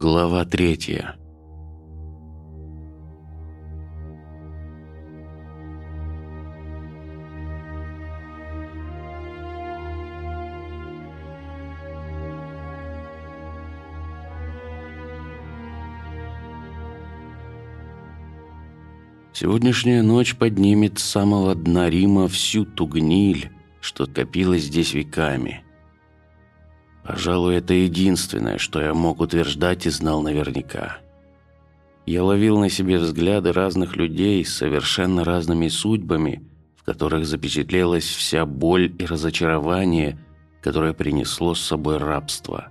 Глава третья. Сегодняшняя ночь поднимет с самого дна Рима всю ту гниль, что копилась здесь веками. Пожалуй, это единственное, что я мог утверждать и знал наверняка. Я ловил на себе взгляды разных людей с совершенно разными судьбами, в которых запечатлелась вся боль и разочарование, которое принесло с собой рабство.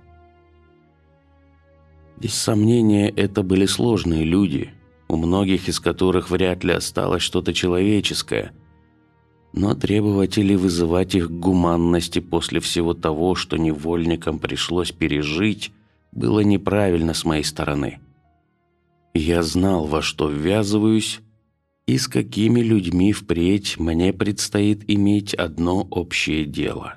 Без сомнения, это были сложные люди, у многих из которых вряд ли осталось что-то человеческое. Но требовать или вызывать их гуманности после всего того, что невольникам пришлось пережить, было неправильно с моей стороны. Я знал, во что ввязываюсь и с какими людьми впредь мне предстоит иметь одно общее дело.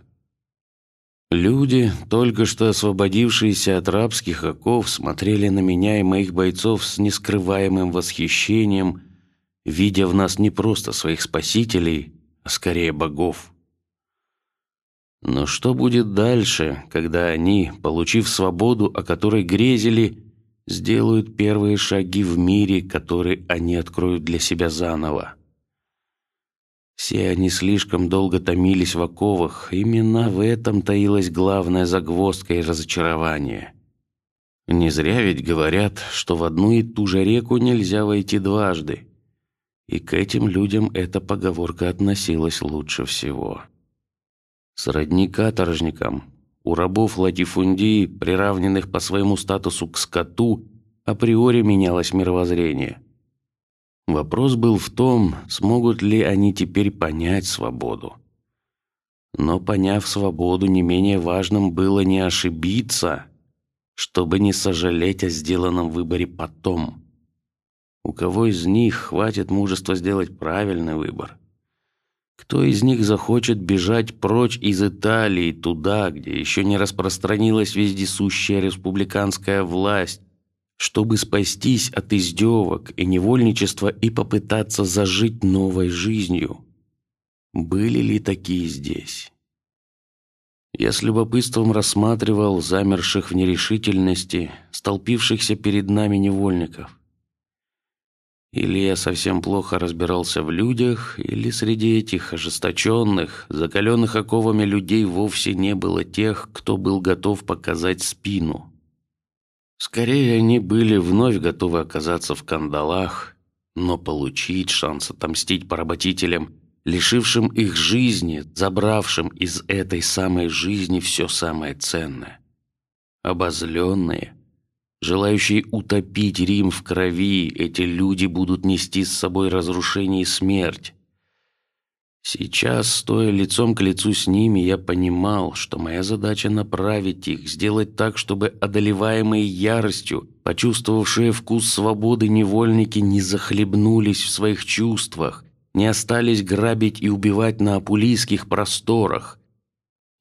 Люди, только что освободившиеся от рабских оков, смотрели на меня и моих бойцов с нескрываемым восхищением, видя в нас не просто своих спасителей, а скорее богов. Но что будет дальше, когда они, получив свободу, о которой грезили, сделают первые шаги в мире, который они откроют для себя заново? Все они слишком долго томились в оковах. Именно в этом таилась главная загвоздка и разочарование. Не зря ведь говорят, что в одну и ту же реку нельзя войти дважды. И к этим людям эта поговорка относилась лучше всего. Сродни каторжникам, у рабов латифундии, приравненных по своему статусу к скоту, априори менялось мировоззрение. Вопрос был в том, смогут ли они теперь понять свободу. Но поняв свободу, не менее важным было не ошибиться, чтобы не сожалеть о сделанном выборе потом. У кого из них хватит мужества сделать правильный выбор? Кто из них захочет бежать прочь из Италии туда, где еще не распространилась вездесущая республиканская власть, чтобы спастись от издевок и невольничества и попытаться зажить новой жизнью. Были ли такие здесь? Я с любопытством рассматривал замерших в нерешительности, столпившихся перед нами невольников. Или я совсем плохо разбирался в людях, или среди этих ожесточенных, закаленных оковами людей вовсе не было тех, кто был готов показать спину. Скорее, они были вновь готовы оказаться в кандалах, но получить шанс отомстить поработителям, лишившим их жизни, забравшим из этой самой жизни все самое ценное, обозленные, желающие утопить Рим в крови, эти люди будут нести с собой разрушение и смерть. Сейчас, стоя лицом к лицу с ними, я понимал, что моя задача направить их, сделать так, чтобы одолеваемые яростью, почувствовавшие вкус свободы невольники не захлебнулись в своих чувствах, не остались грабить и убивать на апулийских просторах.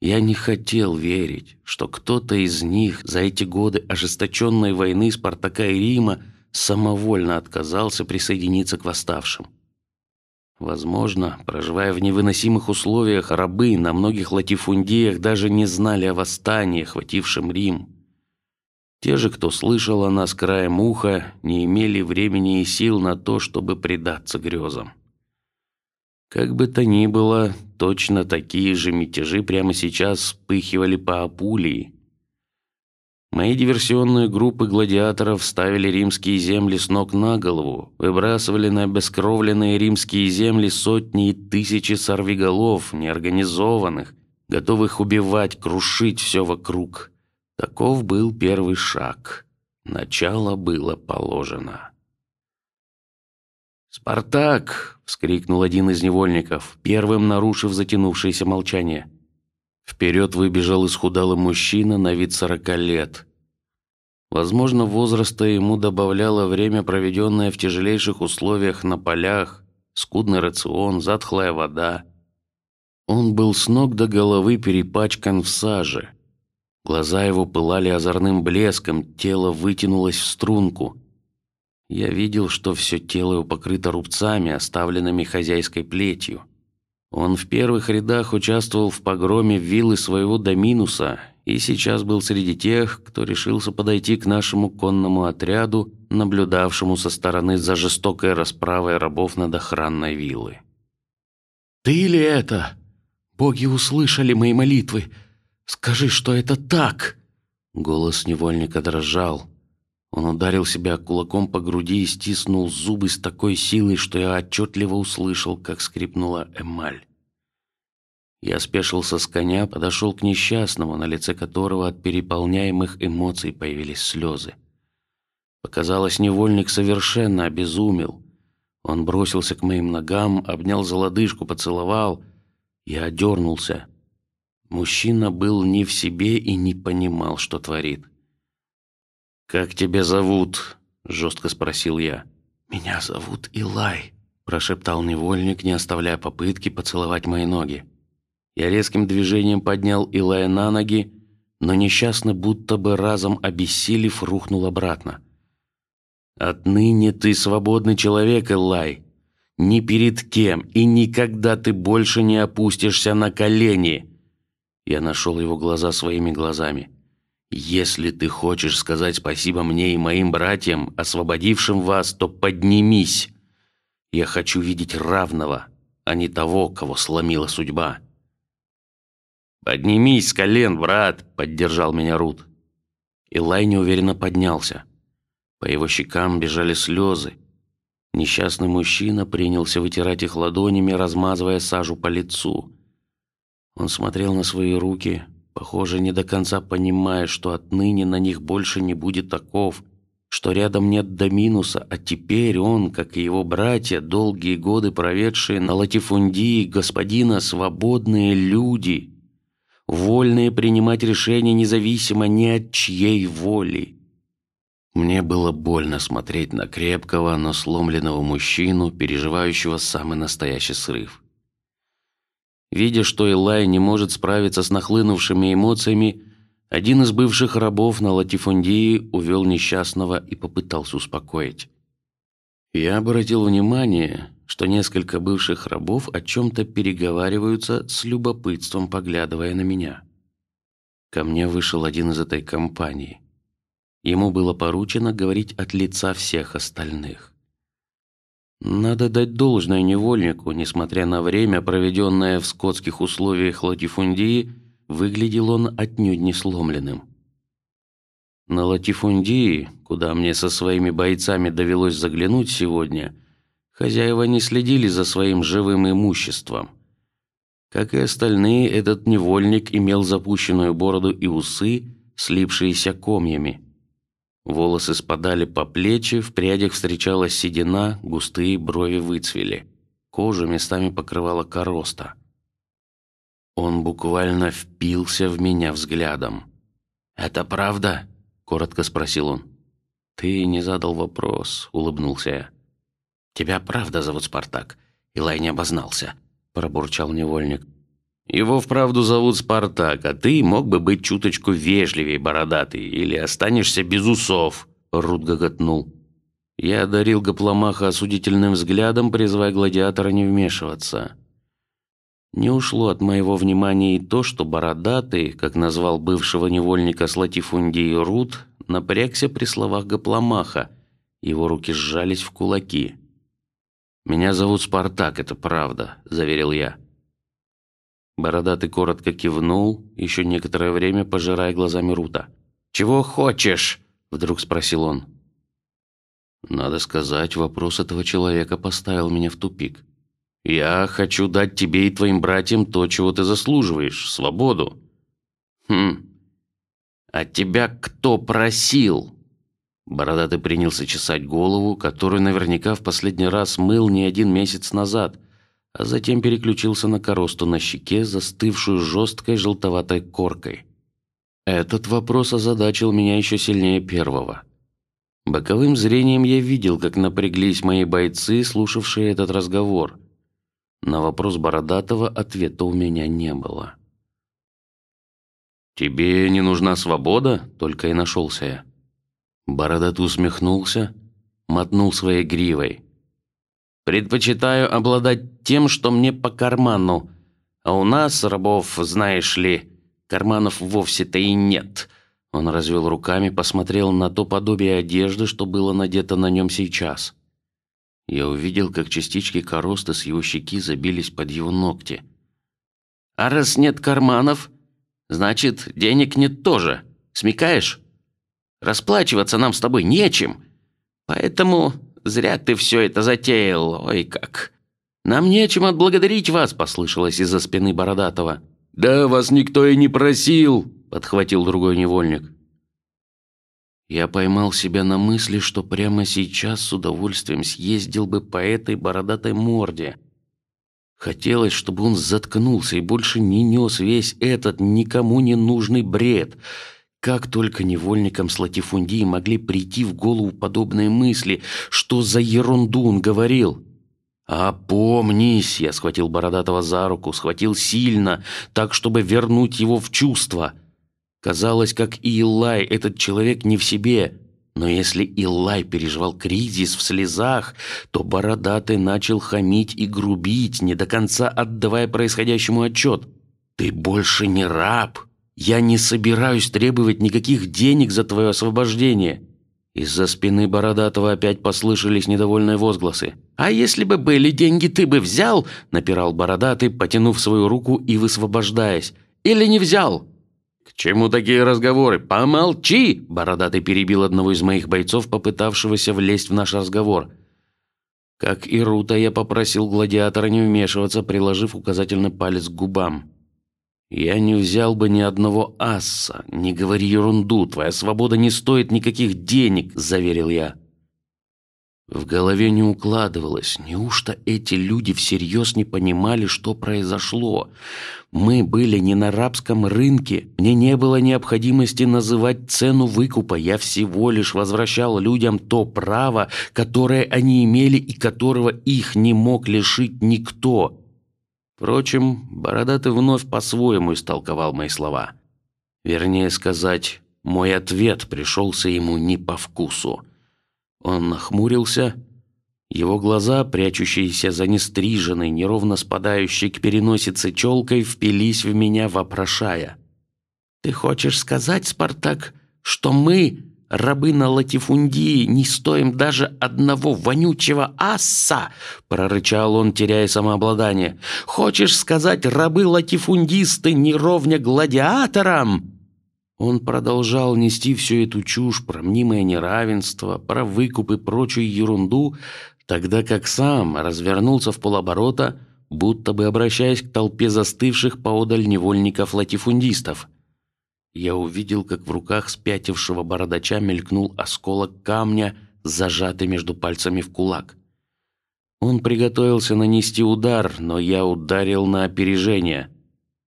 Я не хотел верить, что кто-то из них за эти годы ожесточенной войны Спартака и Рима самовольно отказался присоединиться к восставшим. Возможно, проживая в невыносимых условиях, рабы на многих латифундиях даже не знали о восстании, охватившем Рим. Те же, кто слышал о нас краем уха, не имели времени и сил на то, чтобы предаться грезам. Как бы то ни было, точно такие же мятежи прямо сейчас вспыхивали по Апулии, Мои диверсионные группы гладиаторов ставили римские земли с ног на голову, выбрасывали на обескровленные римские земли сотни и тысячи сорвиголов, неорганизованных, готовых убивать, крушить все вокруг. Таков был первый шаг. Начало было положено. Спартак! – вскрикнул один из невольников, первым нарушив затянувшееся молчание. Вперед выбежал исхудалый мужчина на вид сорока лет. Возможно, возраста ему добавляло время, проведенное в тяжелейших условиях на полях, скудный рацион, затхлая вода. Он был с ног до головы перепачкан в саже. Глаза его пылали озорным блеском, тело вытянулось в струнку. Я видел, что все тело его покрыто рубцами, оставленными хозяйской плетью. Он в первых рядах участвовал в погроме виллы своего Доминуса и сейчас был среди тех, кто решился подойти к нашему конному отряду, наблюдавшему со стороны за жестокой расправой рабов над охранной виллы. Ты ли это? Боги услышали мои молитвы. Скажи, что это так. Голос невольника дрожал. Он ударил себя кулаком по груди и стиснул зубы с такой силой, что я отчетливо услышал, как скрипнула эмаль. Я спешился с коня, подошел к несчастному, на лице которого от переполняемых эмоций появились слезы. Показалось, невольник совершенно обезумел. Он бросился к моим ногам, обнял за лодыжку, поцеловал. Я одернулся. Мужчина был не в себе и не понимал, что творит. Как тебя зовут? жестко спросил я. Меня зовут Илай, прошептал невольник, не оставляя попытки поцеловать мои ноги. Я резким движением поднял Илая на ноги, но несчастно, будто бы разом обессилев, рухнул обратно. Отныне ты свободный человек, Илай. Ни перед кем и никогда ты больше не опустишься на колени. Я нашел его глаза своими глазами. Если ты хочешь сказать спасибо мне и моим братьям, освободившим вас, то поднимись. Я хочу видеть равного, а не того, кого сломила судьба. Поднимись с колен, брат, поддержал меня Рут. Илай неуверенно поднялся. По его щекам бежали слезы. Несчастный мужчина принялся вытирать их ладонями, размазывая сажу по лицу. Он смотрел на свои руки, Похоже, не до конца понимая, что отныне на них больше не будет таков, что рядом нет до минуса, а теперь он, как и его братья, долгие годы проведшие на латифундии господина, свободные люди, вольные принимать решения независимо ни от чьей воли. Мне было больно смотреть на крепкого, но сломленного мужчину, переживающего самый настоящий срыв. Видя, что Элай не может справиться с нахлынувшими эмоциями, один из бывших рабов на латифундии увел несчастного и попытался успокоить. Я обратил внимание, что несколько бывших рабов о чем-то переговариваются с любопытством, поглядывая на меня. Ко мне вышел один из этой компании. Ему было поручено говорить от лица всех остальных. Надо дать должное невольнику, несмотря на время, проведенное в скотских условиях латифундии, выглядел он отнюдь не сломленным. На латифундии, куда мне со своими бойцами довелось заглянуть сегодня, хозяева не следили за своим живым имуществом. Как и остальные, этот невольник имел запущенную бороду и усы, слипшиеся комьями. Волосы спадали по плечи, в прядях встречалась седина, густые брови выцвели, кожу местами покрывала короста. Он буквально впился в меня взглядом. Это правда? коротко спросил он. Ты не задал вопрос, улыбнулся я. Тебя правда зовут Спартак? Илай не обознался, пробурчал невольник. Его вправду зовут Спартак, а ты мог бы быть чуточку вежливее, бородатый, или останешься без усов. Рут гоготнул. Я одарил Гопломаха осудительным взглядом, призывая гладиатора не вмешиваться. Не ушло от моего внимания и то, что бородатый, как назвал бывшего невольника с латифундии Рут, напрягся при словах Гопломаха. Его руки сжались в кулаки. Меня зовут Спартак, это правда, заверил я. Бородатый коротко кивнул, еще некоторое время пожирая глазами Рута. Чего хочешь? Вдруг спросил он. Надо сказать, вопрос этого человека поставил меня в тупик. Я хочу дать тебе и твоим братьям то, чего ты заслуживаешь, свободу. Хм. А тебя кто просил? Бородатый принялся чесать голову, которую наверняка в последний раз мыл не один месяц назад а затем переключился на коросту на щеке, застывшую жесткой желтоватой коркой. Этот вопрос озадачил меня еще сильнее первого. Боковым зрением я видел, как напряглись мои бойцы, слушавшие этот разговор. На вопрос бородатого ответа у меня не было. «Тебе не нужна свобода?» – только и нашелся я. Бородатый усмехнулся, мотнул своей гривой. «Предпочитаю обладать тем, что мне по карману, а у нас, рабов, знаешь ли, карманов вовсе-то и нет». Он развел руками, посмотрел на то подобие одежды, что было надето на нем сейчас. Я увидел, как частички короста с его щеки забились под его ногти. А раз нет карманов, Значит, денег нет тоже. Смекаешь? Расплачиваться нам с тобой нечем. Поэтому зря ты все это затеял. Ой, как. Нам нечем отблагодарить вас, послышалось из-за спины Бородатого. Да вас никто и не просил, подхватил другой невольник. Я поймал себя на мысли, что прямо сейчас с удовольствием съездил бы по этой бородатой морде. Хотелось, чтобы он заткнулся и больше не нес весь этот никому не нужный бред. Как только невольникам с латифундии могли прийти в голову подобные мысли, что за ерунду он говорил? «Опомнись!» – я схватил Бородатого за руку, схватил сильно, так, чтобы вернуть его в чувство. Казалось, как и Илай, этот человек не в себе. Но если Илай переживал кризис в слезах, то бородатый начал хамить и грубить, не до конца отдавая происходящему отчет. Ты больше не раб. Я не собираюсь требовать никаких денег за твое освобождение. Из-за спины бородатого опять послышались недовольные возгласы. А если бы были деньги, ты бы взял? напирал бородатый, потянув свою руку и высвобождаясь. Или не взял? «К чему такие разговоры? Помолчи!» Бородатый перебил одного из моих бойцов, попытавшегося влезть в наш разговор. Как и Рута, я попросил гладиатора не вмешиваться, приложив указательный палец к губам. Я не взял бы ни одного асса. Не говори ерунду. Твоя свобода не стоит никаких денег, заверил я. В голове не укладывалось. Неужто эти люди всерьез не понимали, что произошло? Мы были не на рабском рынке. Мне не было необходимости называть цену выкупа. Я всего лишь возвращал людям то право, которое они имели и которого их не мог лишить никто. Впрочем, бородатый вновь по-своему истолковал мои слова. Вернее сказать, мой ответ пришелся ему не по вкусу. Он нахмурился. Его глаза, прячущиеся за нестриженной, неровно спадающей к переносице челкой, впились в меня, вопрошая: "Ты хочешь сказать, Спартак, что мы, рабы на латифундии, не стоим даже одного вонючего асса?" прорычал он, теряя самообладание. "Хочешь сказать, рабы латифундисты не ровня гладиаторам?" Он продолжал нести всю эту чушь про мнимое неравенство, про выкуп и прочую ерунду, тогда как сам развернулся в полоборота, будто бы обращаясь к толпе застывших поодаль невольников латифундистов. Я увидел, как в руках спятившего бородача мелькнул осколок камня, зажатый между пальцами в кулак. Он приготовился нанести удар, но я ударил на опережение.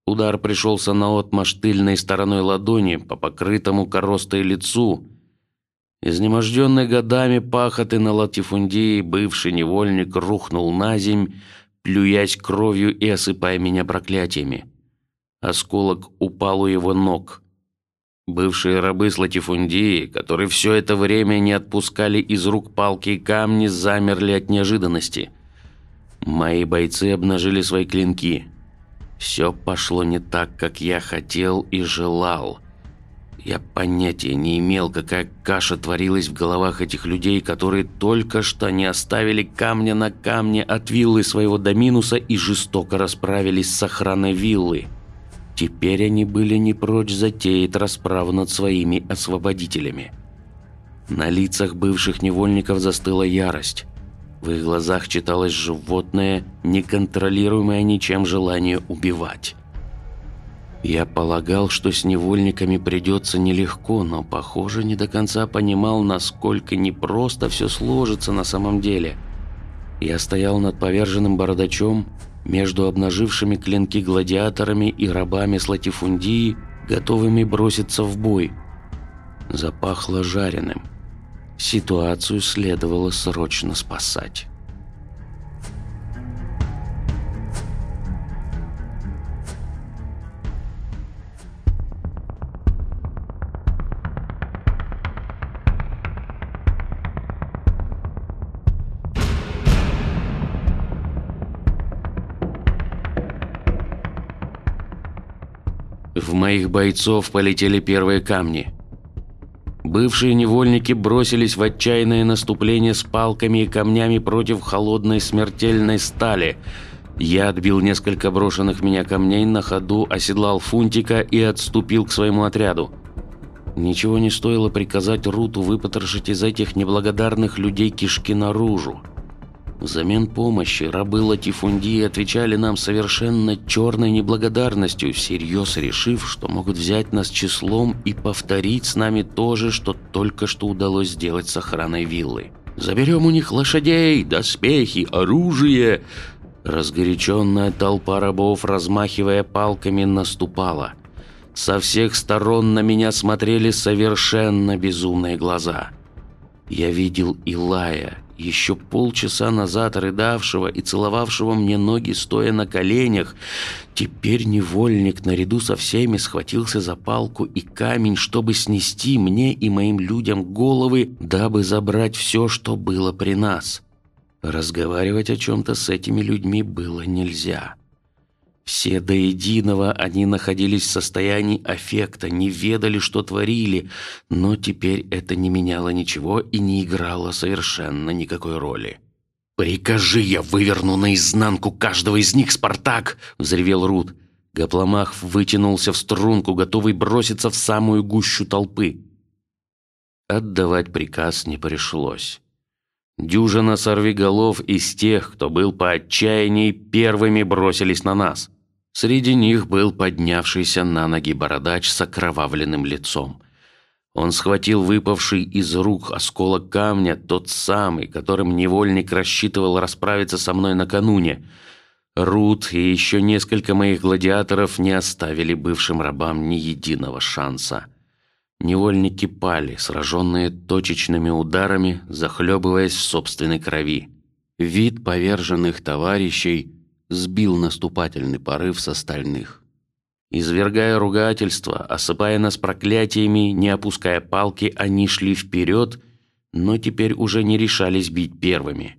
Удар пришелся на отмашь тыльной стороной ладони по покрытому коростой лицу. Изнеможденный годами пахоты на латифундии, бывший невольник рухнул на земь, плюясь кровью и осыпая меня проклятиями. Осколок упал у его ног. Бывшие рабы с латифундии, которые все это время не отпускали из рук палки и камни, замерли от неожиданности. Мои бойцы обнажили свои клинки. Все пошло не так, как я хотел и желал. Я понятия не имел, какая каша творилась в головах этих людей, которые только что не оставили камня на камне от виллы своего доминуса и жестоко расправились с охраной виллы. Теперь они были не прочь затеять расправу над своими освободителями. На лицах бывших невольников застыла ярость. В их глазах читалось животное, неконтролируемое ничем желание убивать. Я полагал, что с невольниками придется нелегко, но, похоже, не до конца понимал, насколько непросто все сложится на самом деле. Я стоял над поверженным бородачом, между обнажившими клинки гладиаторами и рабами с латифундии, готовыми броситься в бой. Запахло жареным. Ситуацию следовало срочно спасать. В моих бойцов полетели первые камни. Бывшие невольники бросились в отчаянное наступление с палками и камнями против холодной смертельной стали. Я отбил несколько брошенных меня камней на ходу, оседлал Фунтика и отступил к своему отряду. Ничего не стоило приказать Руту выпотрошить из этих неблагодарных людей кишки наружу. Взамен помощи рабы Латифундии отвечали нам совершенно черной неблагодарностью, всерьез решив, что могут взять нас числом и повторить с нами то же, что только что удалось сделать с охраной виллы. «Заберем у них лошадей, доспехи, оружие!» Разгоряченная толпа рабов, размахивая палками, наступала. Со всех сторон на меня смотрели совершенно безумные глаза. Я видел Илая, еще полчаса назад рыдавшего и целовавшего мне ноги, стоя на коленях, теперь невольник наряду со всеми схватился за палку и камень, чтобы снести мне и моим людям головы, дабы забрать все, что было при нас. Разговаривать о чем-то с этими людьми было нельзя. Все до единого они находились в состоянии аффекта, не ведали, что творили, но теперь это не меняло ничего и не играло совершенно никакой роли. «Прикажи, я выверну наизнанку каждого из них, Спартак!» – взревел Рут. Гопломах вытянулся в струнку, готовый броситься в самую гущу толпы. Отдавать приказ не пришлось. Дюжина сорвиголов из тех, кто был по отчаянии, первыми бросились на нас. Среди них был поднявшийся на ноги бородач с окровавленным лицом. Он схватил выпавший из рук осколок камня, тот самый, которым невольник рассчитывал расправиться со мной накануне. Рут и еще несколько моих гладиаторов не оставили бывшим рабам ни единого шанса. Невольники пали, сраженные точечными ударами, захлебываясь в собственной крови. Вид поверженных товарищей сбил наступательный порыв с остальных. Извергая ругательства, осыпая нас проклятиями, не опуская палки, они шли вперед, но теперь уже не решались бить первыми.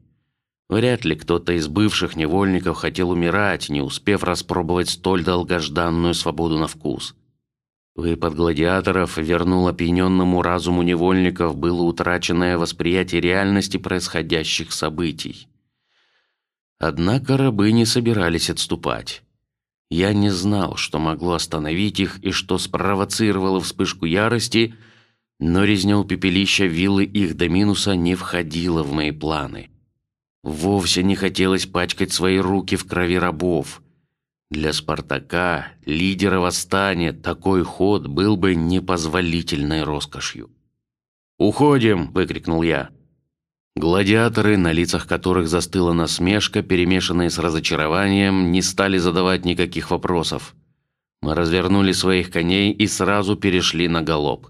Вряд ли кто-то из бывших невольников хотел умирать, не успев распробовать столь долгожданную свободу на вкус. Выпад гладиаторов вернул опьяненному разуму невольников было утраченное восприятие реальности происходящих событий. Однако рабы не собирались отступать. Я не знал, что могло остановить их и что спровоцировало вспышку ярости, но резня у пепелища виллы их до минуса не входила в мои планы. Вовсе не хотелось пачкать свои руки в крови рабов. Для Спартака, лидера восстания, такой ход был бы непозволительной роскошью. Уходим! – выкрикнул я. Гладиаторы, на лицах которых застыла насмешка, перемешанная с разочарованием, не стали задавать никаких вопросов. Мы развернули своих коней и сразу перешли на галоп.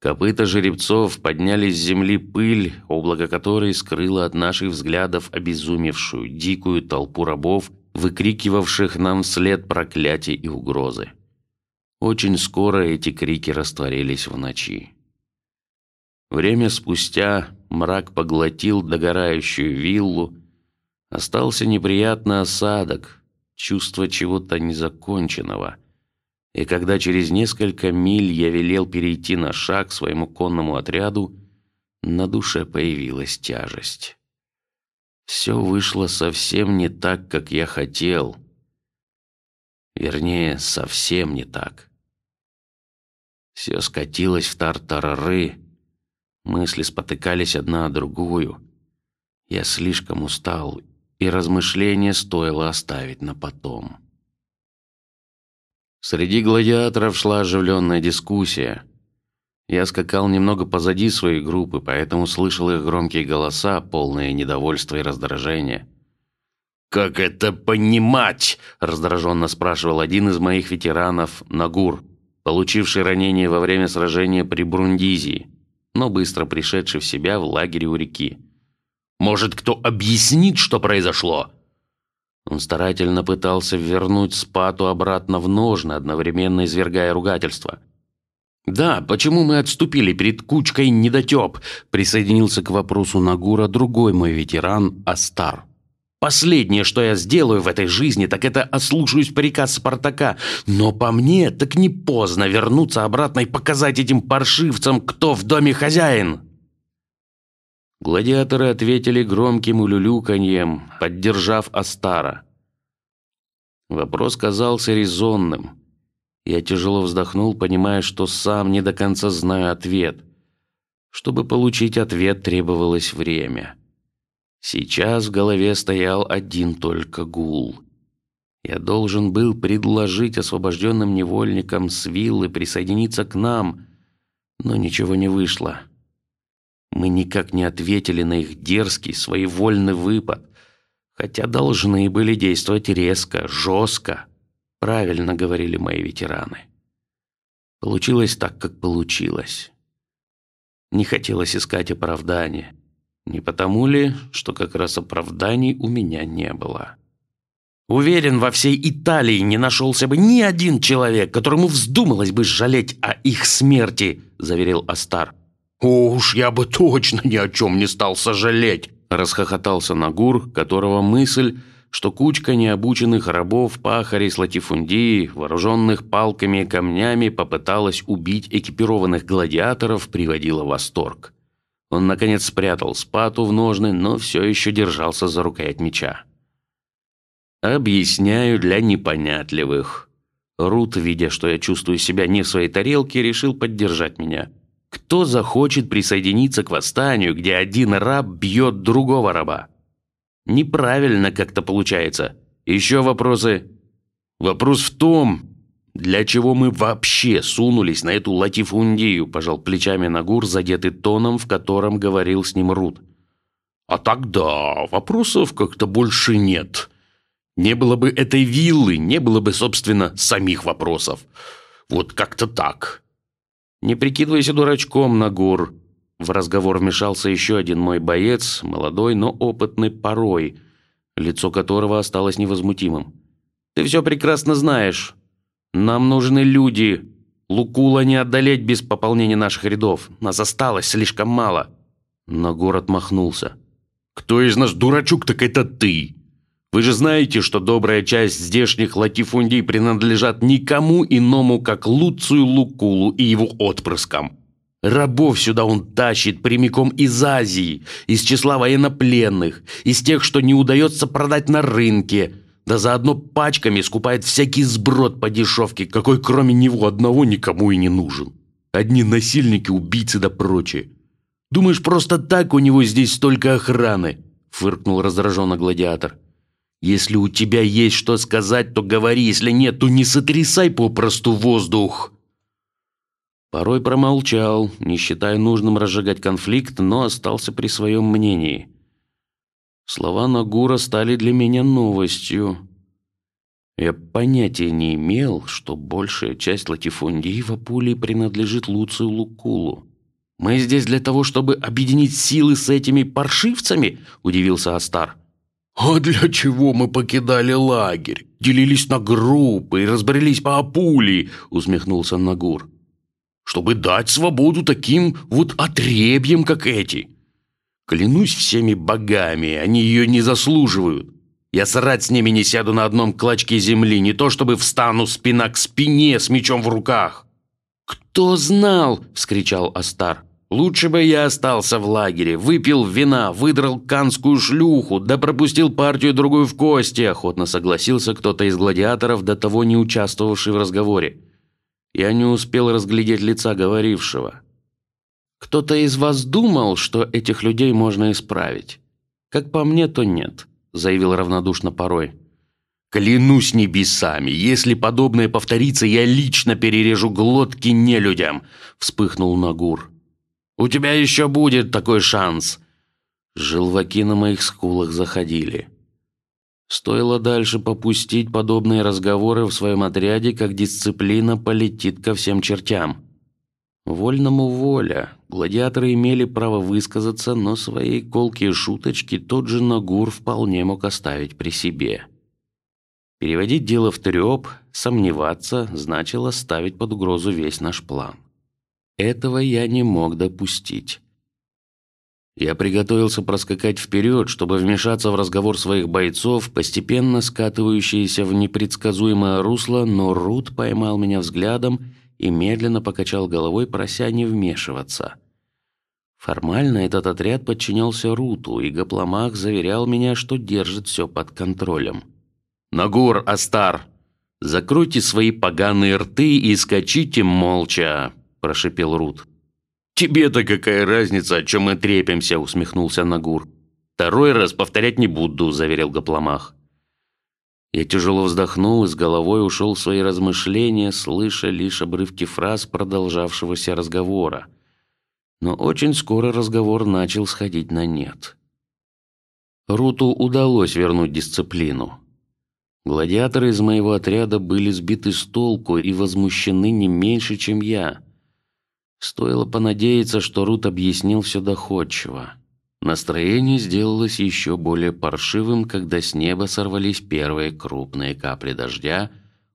Копыта жеребцов подняли с земли пыль, облако которой скрыло от наших взглядов обезумевшую дикую толпу рабов, выкрикивавших нам вслед проклятия и угрозы. Очень скоро эти крики растворились в ночи. Время спустя мрак поглотил догорающую виллу, остался неприятный осадок, чувство чего-то незаконченного. И когда через несколько миль я велел перейти на шаг своему конному отряду, на душе появилась тяжесть. Все вышло совсем не так, как я хотел. Вернее, совсем не так. Все скатилось в тартарары Мысли спотыкались одна о другую. Я слишком устал, и размышления стоило оставить на потом. Среди гладиаторов шла оживленная дискуссия. Я скакал немного позади своей группы, поэтому слышал их громкие голоса, полные недовольства и раздражения. Как это понимать? раздраженно спрашивал один из моих ветеранов, Нагур, получивший ранение во время сражения при Брундизии но быстро пришедший в себя в лагере у реки. Может, кто объяснит, что произошло? Он старательно пытался вернуть спату обратно в ножны, одновременно извергая ругательства. Да, почему мы отступили перед кучкой недотеп? Присоединился к вопросу Нагура другой мой ветеран Астар. Последнее, что я сделаю в этой жизни, так это ослушаюсь приказ Спартака. Но по мне, так не поздно вернуться обратно и показать этим паршивцам, кто в доме хозяин. Гладиаторы ответили громким улюлюканьем, поддержав Астара. Вопрос казался резонным. Я тяжело вздохнул, понимая, что сам не до конца знаю ответ. Чтобы получить ответ, требовалось время. Сейчас в голове стоял один только гул. Я должен был предложить освобожденным невольникам с виллы присоединиться к нам, но ничего не вышло. Мы никак не ответили на их дерзкий, своевольный выпад, хотя должны были действовать резко, жестко. Правильно говорили мои ветераны. Получилось так, как получилось. Не хотелось искать оправдания. Не потому ли, что как раз оправданий у меня не было? Уверен, во всей Италии не нашелся бы ни один человек, которому вздумалось бы жалеть о их смерти, заверил Астар. уж я бы точно ни о чем не стал сожалеть, расхохотался Нагур, которого мысль, что кучка необученных рабов пахарей с латифундии, вооруженных палками и камнями, попыталась убить экипированных гладиаторов, приводила восторг. Он наконец спрятал спату в ножны, но все еще держался за рукоять меча. Объясняю для непонятливых. Рут, видя, что я чувствую себя не в своей тарелке, решил поддержать меня. Кто захочет присоединиться к восстанию, где один раб бьет другого раба? Неправильно как-то получается. Еще вопросы? Вопрос в том, для чего мы вообще сунулись на эту латифундию? Пожал плечами Нагур, задетый тоном, в котором говорил с ним Рут. А тогда вопросов как-то больше нет. Не было бы этой виллы, не было бы, собственно, самих вопросов. Вот как-то так. Не прикидывайся дурачком, Нагур. В разговор вмешался еще один мой боец, молодой, но опытный порой, лицо которого осталось невозмутимым. Ты все прекрасно знаешь. Нам нужны люди. Лукула не одолеть без пополнения наших рядов. Нас осталось слишком мало. Но город махнулся. Кто из нас дурачок, так это ты. Вы же знаете, что добрая часть здешних латифундий принадлежат никому иному, как Луцию Лукулу и его отпрыскам. Рабов сюда он тащит прямиком из Азии, из числа военнопленных, из тех, что не удается продать на рынке, да заодно пачками скупает всякий сброд по дешевке, какой кроме него одного никому и не нужен. Одни насильники, убийцы да прочее. Думаешь, просто так у него здесь столько охраны? Фыркнул раздраженно гладиатор. Если у тебя есть что сказать, то говори, если нет, то не сотрясай попросту воздух. Порой промолчал, не считая нужным разжигать конфликт, но остался при своем мнении. Слова Нагура стали для меня новостью. Я понятия не имел, что большая часть латифундии в Апулии принадлежит Луцию Лукулу. Мы здесь для того, чтобы объединить силы с этими паршивцами, удивился Астар. А для чего мы покидали лагерь, делились на группы и разбрелись по Апулии? усмехнулся Нагур. Чтобы дать свободу таким вот отребьям, как эти. Клянусь всеми богами, они ее не заслуживают. Я срать с ними не сяду на одном клочке земли, не то чтобы встану спина к спине с мечом в руках. Кто знал? – вскричал Астар. Лучше бы я остался в лагере, выпил вина, выдрал канскую шлюху, да пропустил партию другую в кости. Охотно согласился кто-то из гладиаторов, до того не участвовавший в разговоре. Я не успел разглядеть лица говорившего. Кто-то из вас думал, что этих людей можно исправить? Как по мне, то нет, заявил равнодушно порой. Клянусь небесами, если подобное повторится, я лично перережу глотки нелюдям, вспыхнул Нагур. У тебя еще будет такой шанс. Желваки на моих скулах заходили. Стоило дальше попустить подобные разговоры в своем отряде, как дисциплина полетит ко всем чертям. Вольному воля. Гладиаторы имели право высказаться, но свои колкие шуточки тот же Нагур вполне мог оставить при себе. Переводить дело в треп, сомневаться, значило ставить под угрозу весь наш план. Этого я не мог допустить. Я приготовился проскакать вперед, чтобы вмешаться в разговор своих бойцов, постепенно скатывающиеся в непредсказуемое русло, но Рут поймал меня взглядом и медленно покачал головой, прося не вмешиваться. Формально этот отряд подчинялся Руту, и Гапломах заверял меня, что держит все под контролем. Нагур, Астар, закройте свои поганые рты и скачите молча, прошепел Рут. Тебе-то какая разница, о чем мы трепимся? усмехнулся Нагур. Второй раз повторять не буду, заверил Гапломах. Я тяжело вздохнул и с головой ушел в свои размышления, слыша лишь обрывки фраз продолжавшегося разговора. Но очень скоро разговор начал сходить на нет. Руту удалось вернуть дисциплину. Гладиаторы из моего отряда были сбиты с толку и возмущены не меньше, чем я. Стоило понадеяться, что Рут объяснил все доходчиво. Настроение сделалось еще более паршивым, когда с неба сорвались первые крупные капли дождя,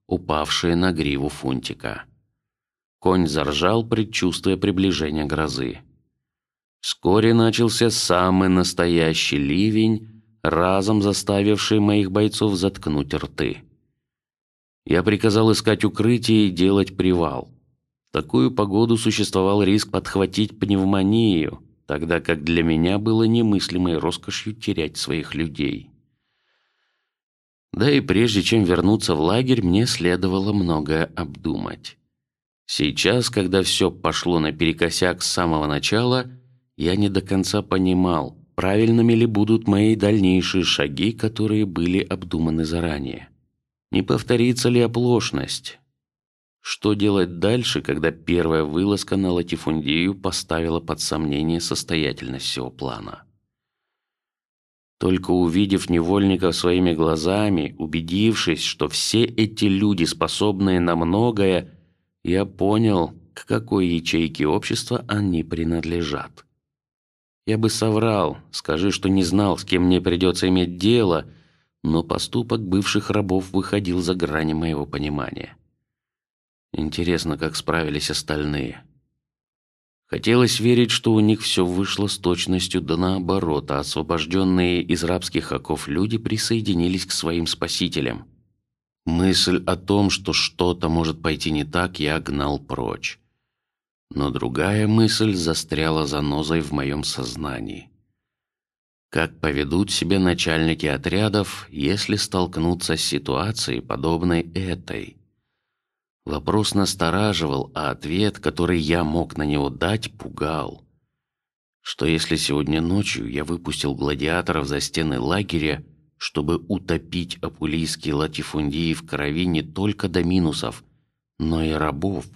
упавшие на гриву фунтика. Конь заржал, предчувствуя приближение грозы. Вскоре начался самый настоящий ливень, разом заставивший моих бойцов заткнуть рты. Я приказал искать укрытие и делать привал такую погоду существовал риск подхватить пневмонию, тогда как для меня было немыслимой роскошью терять своих людей. Да и прежде чем вернуться в лагерь, мне следовало многое обдумать. Сейчас, когда все пошло наперекосяк с самого начала, я не до конца понимал, правильными ли будут мои дальнейшие шаги, которые были обдуманы заранее. Не повторится ли оплошность? Что делать дальше, когда первая вылазка на латифундию поставила под сомнение состоятельность всего плана? Только увидев невольников своими глазами, убедившись, что все эти люди способные на многое, я понял, к какой ячейке общества они принадлежат. Я бы соврал, скажи, что не знал, с кем мне придется иметь дело, но поступок бывших рабов выходил за грани моего понимания. Интересно, как справились остальные. Хотелось верить, что у них все вышло с точностью да наоборот, а освобожденные из рабских оков люди присоединились к своим спасителям. Мысль о том, что что-то может пойти не так, я гнал прочь. Но другая мысль застряла за нозой в моем сознании. Как поведут себя начальники отрядов, если столкнутся с ситуацией подобной этой? Вопрос настораживал, а ответ, который я мог на него дать, пугал. Что если сегодня ночью я выпустил гладиаторов за стены лагеря, чтобы утопить апулийские латифундии в крови не только до минусов, но и рабов?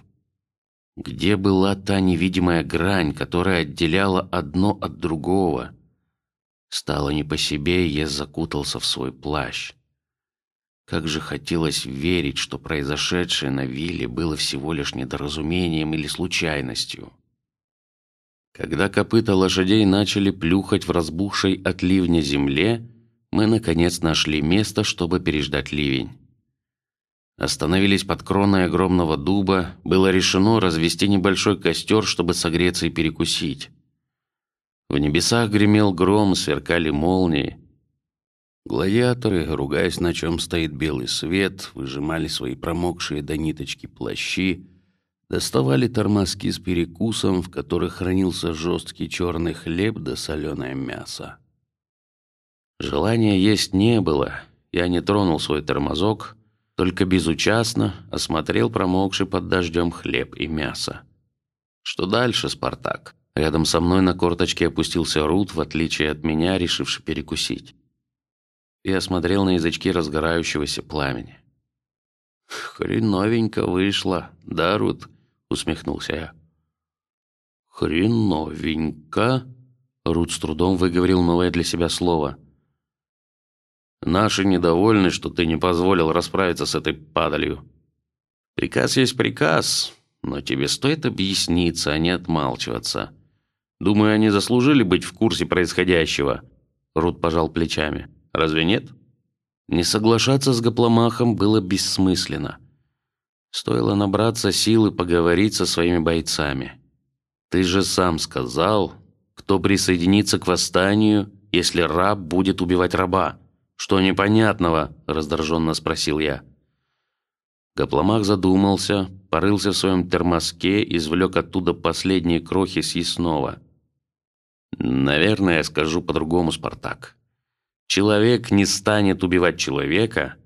Где была та невидимая грань, которая отделяла одно от другого? Стало не по себе, и я закутался в свой плащ. Как же хотелось верить, что произошедшее на вилле было всего лишь недоразумением или случайностью. Когда копыта лошадей начали плюхать в разбухшей от ливня земле, мы наконец нашли место, чтобы переждать ливень. Остановились под кроной огромного дуба. Было решено развести небольшой костер, чтобы согреться и перекусить. В небесах гремел гром, сверкали молнии. Гладиаторы, ругаясь, на чем стоит белый свет, выжимали свои промокшие до ниточки плащи, доставали тормозки с перекусом, в которых хранился жесткий черный хлеб да соленое мясо. Желания есть не было. Я не тронул свой тормозок, только безучастно осмотрел промокший под дождем хлеб и мясо. Что дальше, Спартак? Рядом со мной на корточке опустился Рут, в отличие от меня, решивший перекусить. Я смотрел на язычки разгорающегося пламени. Хреновенько вышло, да, Рут? усмехнулся я. Хреновенько. Рут с трудом выговорил новое для себя слово. Наши недовольны, что ты не позволил расправиться с этой падалью. Приказ есть приказ, но тебе стоит объясниться, а не отмалчиваться. Думаю, они заслужили быть в курсе происходящего. Рут пожал плечами. Разве нет? Не соглашаться с Гопломахом было бессмысленно. Стоило набраться силы поговорить со своими бойцами. Ты же сам сказал, кто присоединится к восстанию, если раб будет убивать раба? Что непонятного? раздраженно спросил я. Гопломах задумался, порылся в своем термоске, извлек оттуда последние крохи съестного. Наверное, я скажу по-другому, Спартак. Человек не станет убивать человека,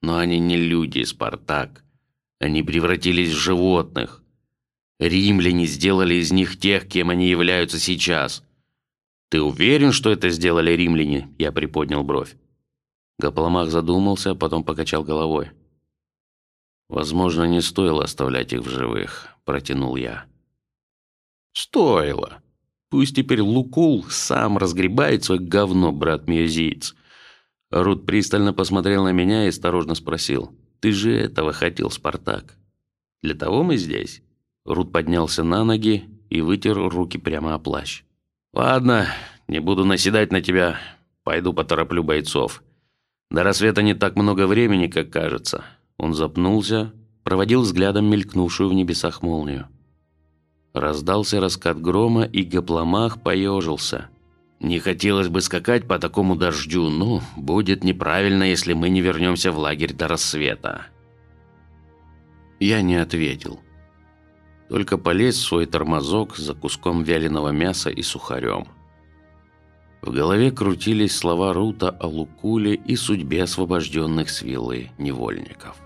но они не люди, Спартак. Они превратились в животных. Римляне сделали из них тех, кем они являются сейчас. Ты уверен, что это сделали римляне? Я приподнял бровь. Гопломах задумался, а потом покачал головой. Возможно, не стоило оставлять их в живых, протянул я. Стоило. Пусть теперь Лукул сам разгребает свое говно, брат Миозиец. Рут пристально посмотрел на меня и осторожно спросил: "Ты же этого хотел, Спартак? Для того мы здесь?" Рут поднялся на ноги и вытер руки прямо о плащ. Ладно, не буду наседать на тебя. Пойду потороплю бойцов. До рассвета не так много времени, как кажется. Он запнулся, проводил взглядом мелькнувшую в небесах молнию. Раздался раскат грома, и Гопломах поежился. Не хотелось бы скакать по такому дождю, но будет неправильно, если мы не вернемся в лагерь до рассвета. Я не ответил, только полез в свой тормозок за куском вяленого мяса и сухарем. В голове крутились слова Рута о Лукуле и судьбе освобожденных с вилы невольников.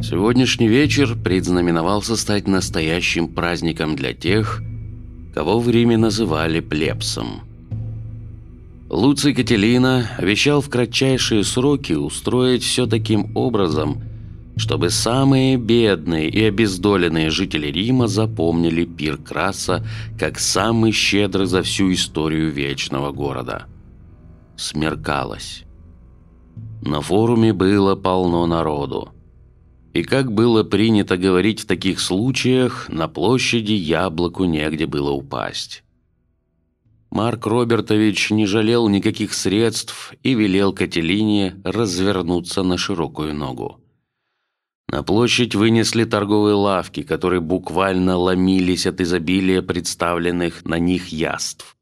Сегодняшний вечер предзнаменовался стать настоящим праздником для тех, кого в Риме называли плебсом. Луций Кателина обещал в кратчайшие сроки устроить все таким образом, чтобы самые бедные и обездоленные жители Рима запомнили пир Краса как самый щедрый за всю историю вечного города. Смеркалось. На форуме было полно народу. И как было принято говорить в таких случаях, на площади яблоку негде было упасть. Марк Робертович не жалел никаких средств и велел Кателине развернуться на широкую ногу. На площадь вынесли торговые лавки, которые буквально ломились от изобилия представленных на них яств.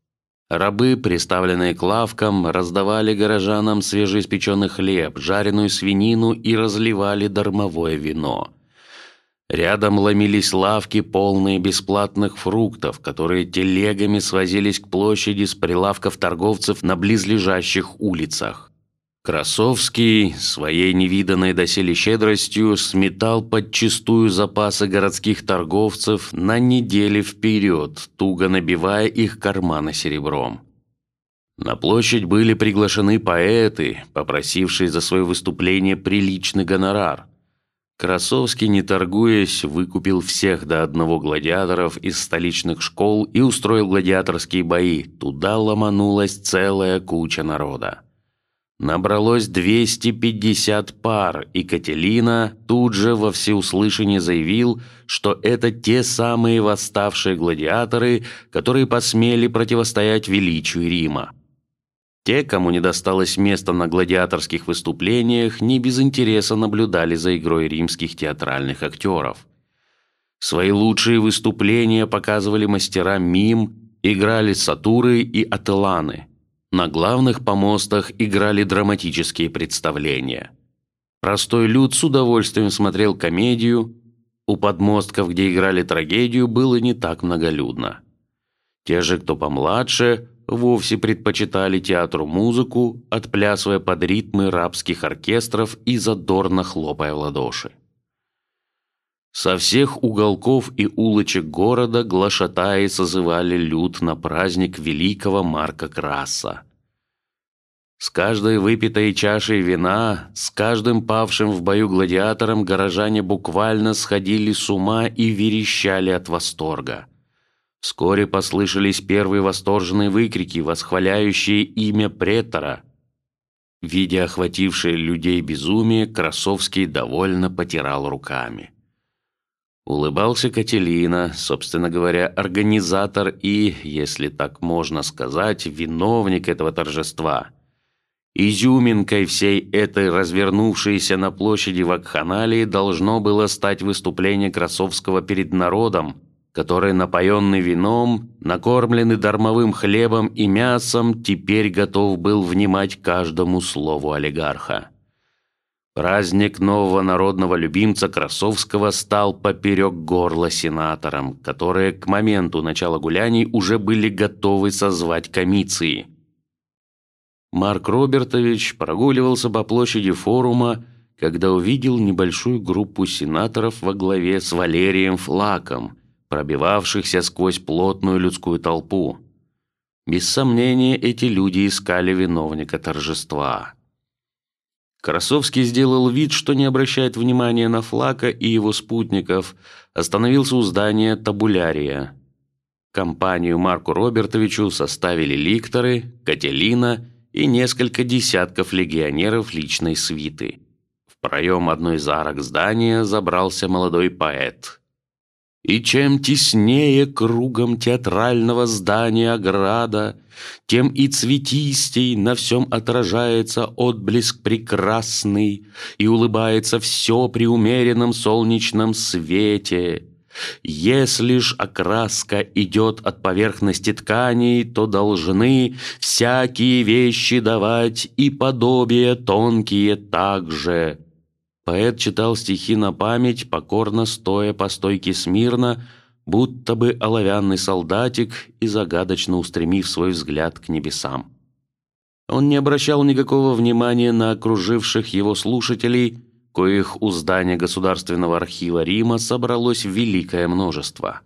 Рабы, приставленные к лавкам, раздавали горожанам свежеиспеченный хлеб, жареную свинину и разливали дармовое вино. Рядом ломились лавки, полные бесплатных фруктов, которые телегами свозились к площади с прилавков торговцев на близлежащих улицах. Красовский своей невиданной доселе щедростью сметал подчистую запасы городских торговцев на недели вперед, туго набивая их карманы серебром. На площадь были приглашены поэты, попросившие за свое выступление приличный гонорар. Красовский, не торгуясь, выкупил всех до одного гладиаторов из столичных школ и устроил гладиаторские бои. Туда ломанулась целая куча народа. Набралось 250 пар, и Кателина тут же во всеуслышание заявил, что это те самые восставшие гладиаторы, которые посмели противостоять величию Рима. Те, кому не досталось места на гладиаторских выступлениях, не без интереса наблюдали за игрой римских театральных актеров. Свои лучшие выступления показывали мастера мим, играли сатуры и ателаны. На главных помостах играли драматические представления. Простой люд с удовольствием смотрел комедию. У подмостков, где играли трагедию, было не так многолюдно. Те же, кто помладше, вовсе предпочитали театру музыку, отплясывая под ритмы рабских оркестров и задорно хлопая в ладоши. Со всех уголков и улочек города глашатаи созывали люд на праздник великого Марка Краса. С каждой выпитой чашей вина, с каждым павшим в бою гладиатором горожане буквально сходили с ума и верещали от восторга. Вскоре послышались первые восторженные выкрики, восхваляющие имя претора. Видя охватившее людей безумие, Красовский довольно потирал руками. Улыбался Кателина, собственно говоря, организатор и, если так можно сказать, виновник этого торжества. Изюминкой всей этой развернувшейся на площади вакханалии должно было стать выступление Красовского перед народом, который, напоенный вином, накормленный дармовым хлебом и мясом, теперь готов был внимать каждому слову олигарха. Праздник нового народного любимца Красовского стал поперек горла сенаторам, которые к моменту начала гуляний уже были готовы созвать комиции. Марк Робертович прогуливался по площади форума, когда увидел небольшую группу сенаторов во главе с Валерием Флаком, пробивавшихся сквозь плотную людскую толпу. Без сомнения, эти люди искали виновника торжества. Красовский сделал вид, что не обращает внимания на Флака и его спутников, остановился у здания табулярия. Компанию Марку Робертовичу составили ликторы, Кателина и несколько десятков легионеров личной свиты. В проем одной из арок здания забрался молодой поэт. И чем теснее кругом театрального здания ограда, тем и цветистей на всем отражается отблеск прекрасный, и улыбается все при умеренном солнечном свете. Если ж окраска идет от поверхности тканей, то должны всякие вещи давать и подобия тонкие также. Поэт читал стихи на память, покорно стоя по стойке смирно, будто бы оловянный солдатик и загадочно устремив свой взгляд к небесам. Он не обращал никакого внимания на окруживших его слушателей, коих у здания Государственного архива Рима собралось великое множество.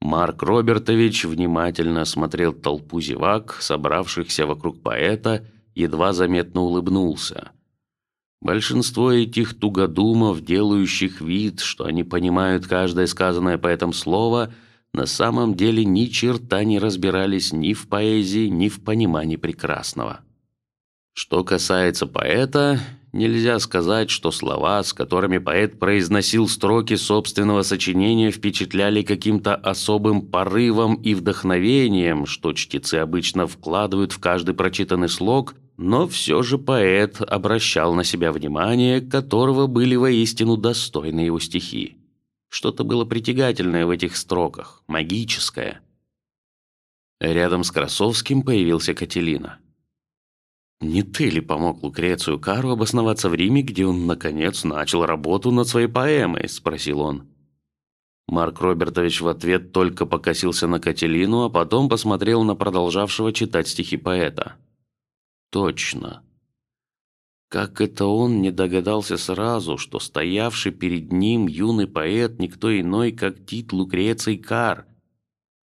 Марк Робертович внимательно смотрел толпу зевак, собравшихся вокруг поэта, едва заметно улыбнулся. Большинство этих тугодумов, делающих вид, что они понимают каждое сказанное по этому слово, на самом деле ни черта не разбирались ни в поэзии, ни в понимании прекрасного. Что касается поэта, нельзя сказать, что слова, с которыми поэт произносил строки собственного сочинения, впечатляли каким-то особым порывом и вдохновением, что чтецы обычно вкладывают в каждый прочитанный слог но все же поэт обращал на себя внимание, которого были воистину достойны его стихи. Что-то было притягательное в этих строках, магическое. Рядом с Красовским появился Кателина. Не ты ли помог Лукрецию Кару обосноваться в Риме, где он наконец начал работу над своей поэмой? – спросил он. Марк Робертович в ответ только покосился на Кателину, а потом посмотрел на продолжавшего читать стихи поэта. Точно. Как это он не догадался сразу, что стоявший перед ним юный поэт никто иной, как Тит Лукреций Кар,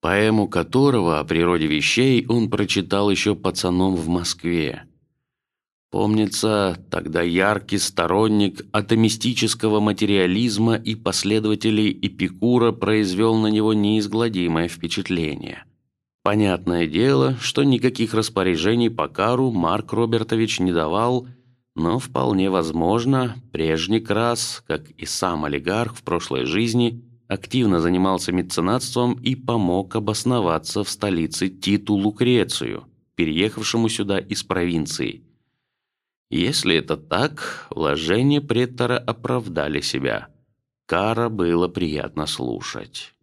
поэму которого о природе вещей он прочитал еще пацаном в Москве. Помнится, тогда яркий сторонник атомистического материализма и последователей Эпикура произвел на него неизгладимое впечатление. Понятное дело, что никаких распоряжений по кару Марк Робертович не давал, но вполне возможно, прежний Крас, как и сам олигарх в прошлой жизни, активно занимался меценатством и помог обосноваться в столице Титу Лукрецию, переехавшему сюда из провинции. Если это так, вложения претора оправдали себя. Кара было приятно слушать.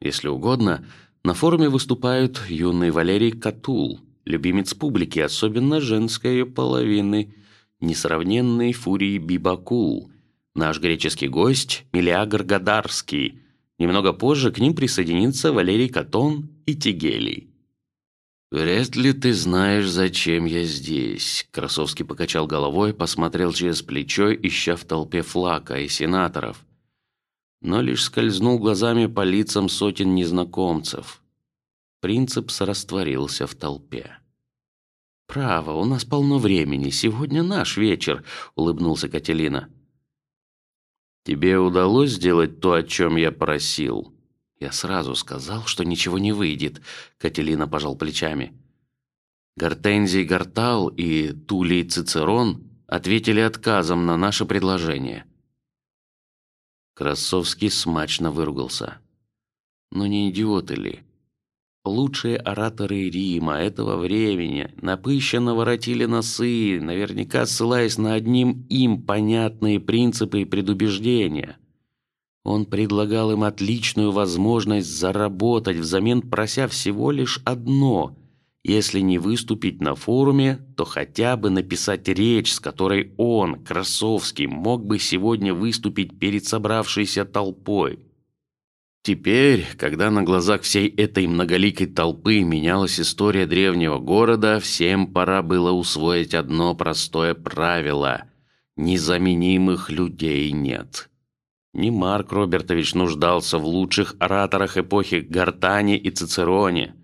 Если угодно, на форуме выступают юный Валерий Катул, любимец публики, особенно женской половины, несравненный Фурий Бибакул, наш греческий гость Милиагр Гадарский. Немного позже к ним присоединится Валерий Катон и Тигелий. Вряд ли ты знаешь, зачем я здесь. Красовский покачал головой, посмотрел через плечо, ища в толпе флака и сенаторов но лишь скользнул глазами по лицам сотен незнакомцев. Принцепс растворился в толпе. Право, у нас полно времени. Сегодня наш вечер, улыбнулся Кателина. Тебе удалось сделать то, о чем я просил? Я сразу сказал, что ничего не выйдет. Кателина пожал плечами. Гортензий Гортал и Тулей Цицерон ответили отказом на наше предложение. Красовский смачно выругался. Но не идиоты ли? Лучшие ораторы Рима этого времени напыщенно воротили носы, наверняка ссылаясь на одним им понятные принципы и предубеждения. Он предлагал им отличную возможность заработать, взамен прося всего лишь одно: если не выступить на форуме, то хотя бы написать речь, с которой он, Красовский, мог бы сегодня выступить перед собравшейся толпой. Теперь, когда на глазах всей этой многоликой толпы менялась история древнего города, всем пора было усвоить одно простое правило: незаменимых людей нет. Ни Марк Робертович нуждался в лучших ораторах эпохи Гартани и Цицероне.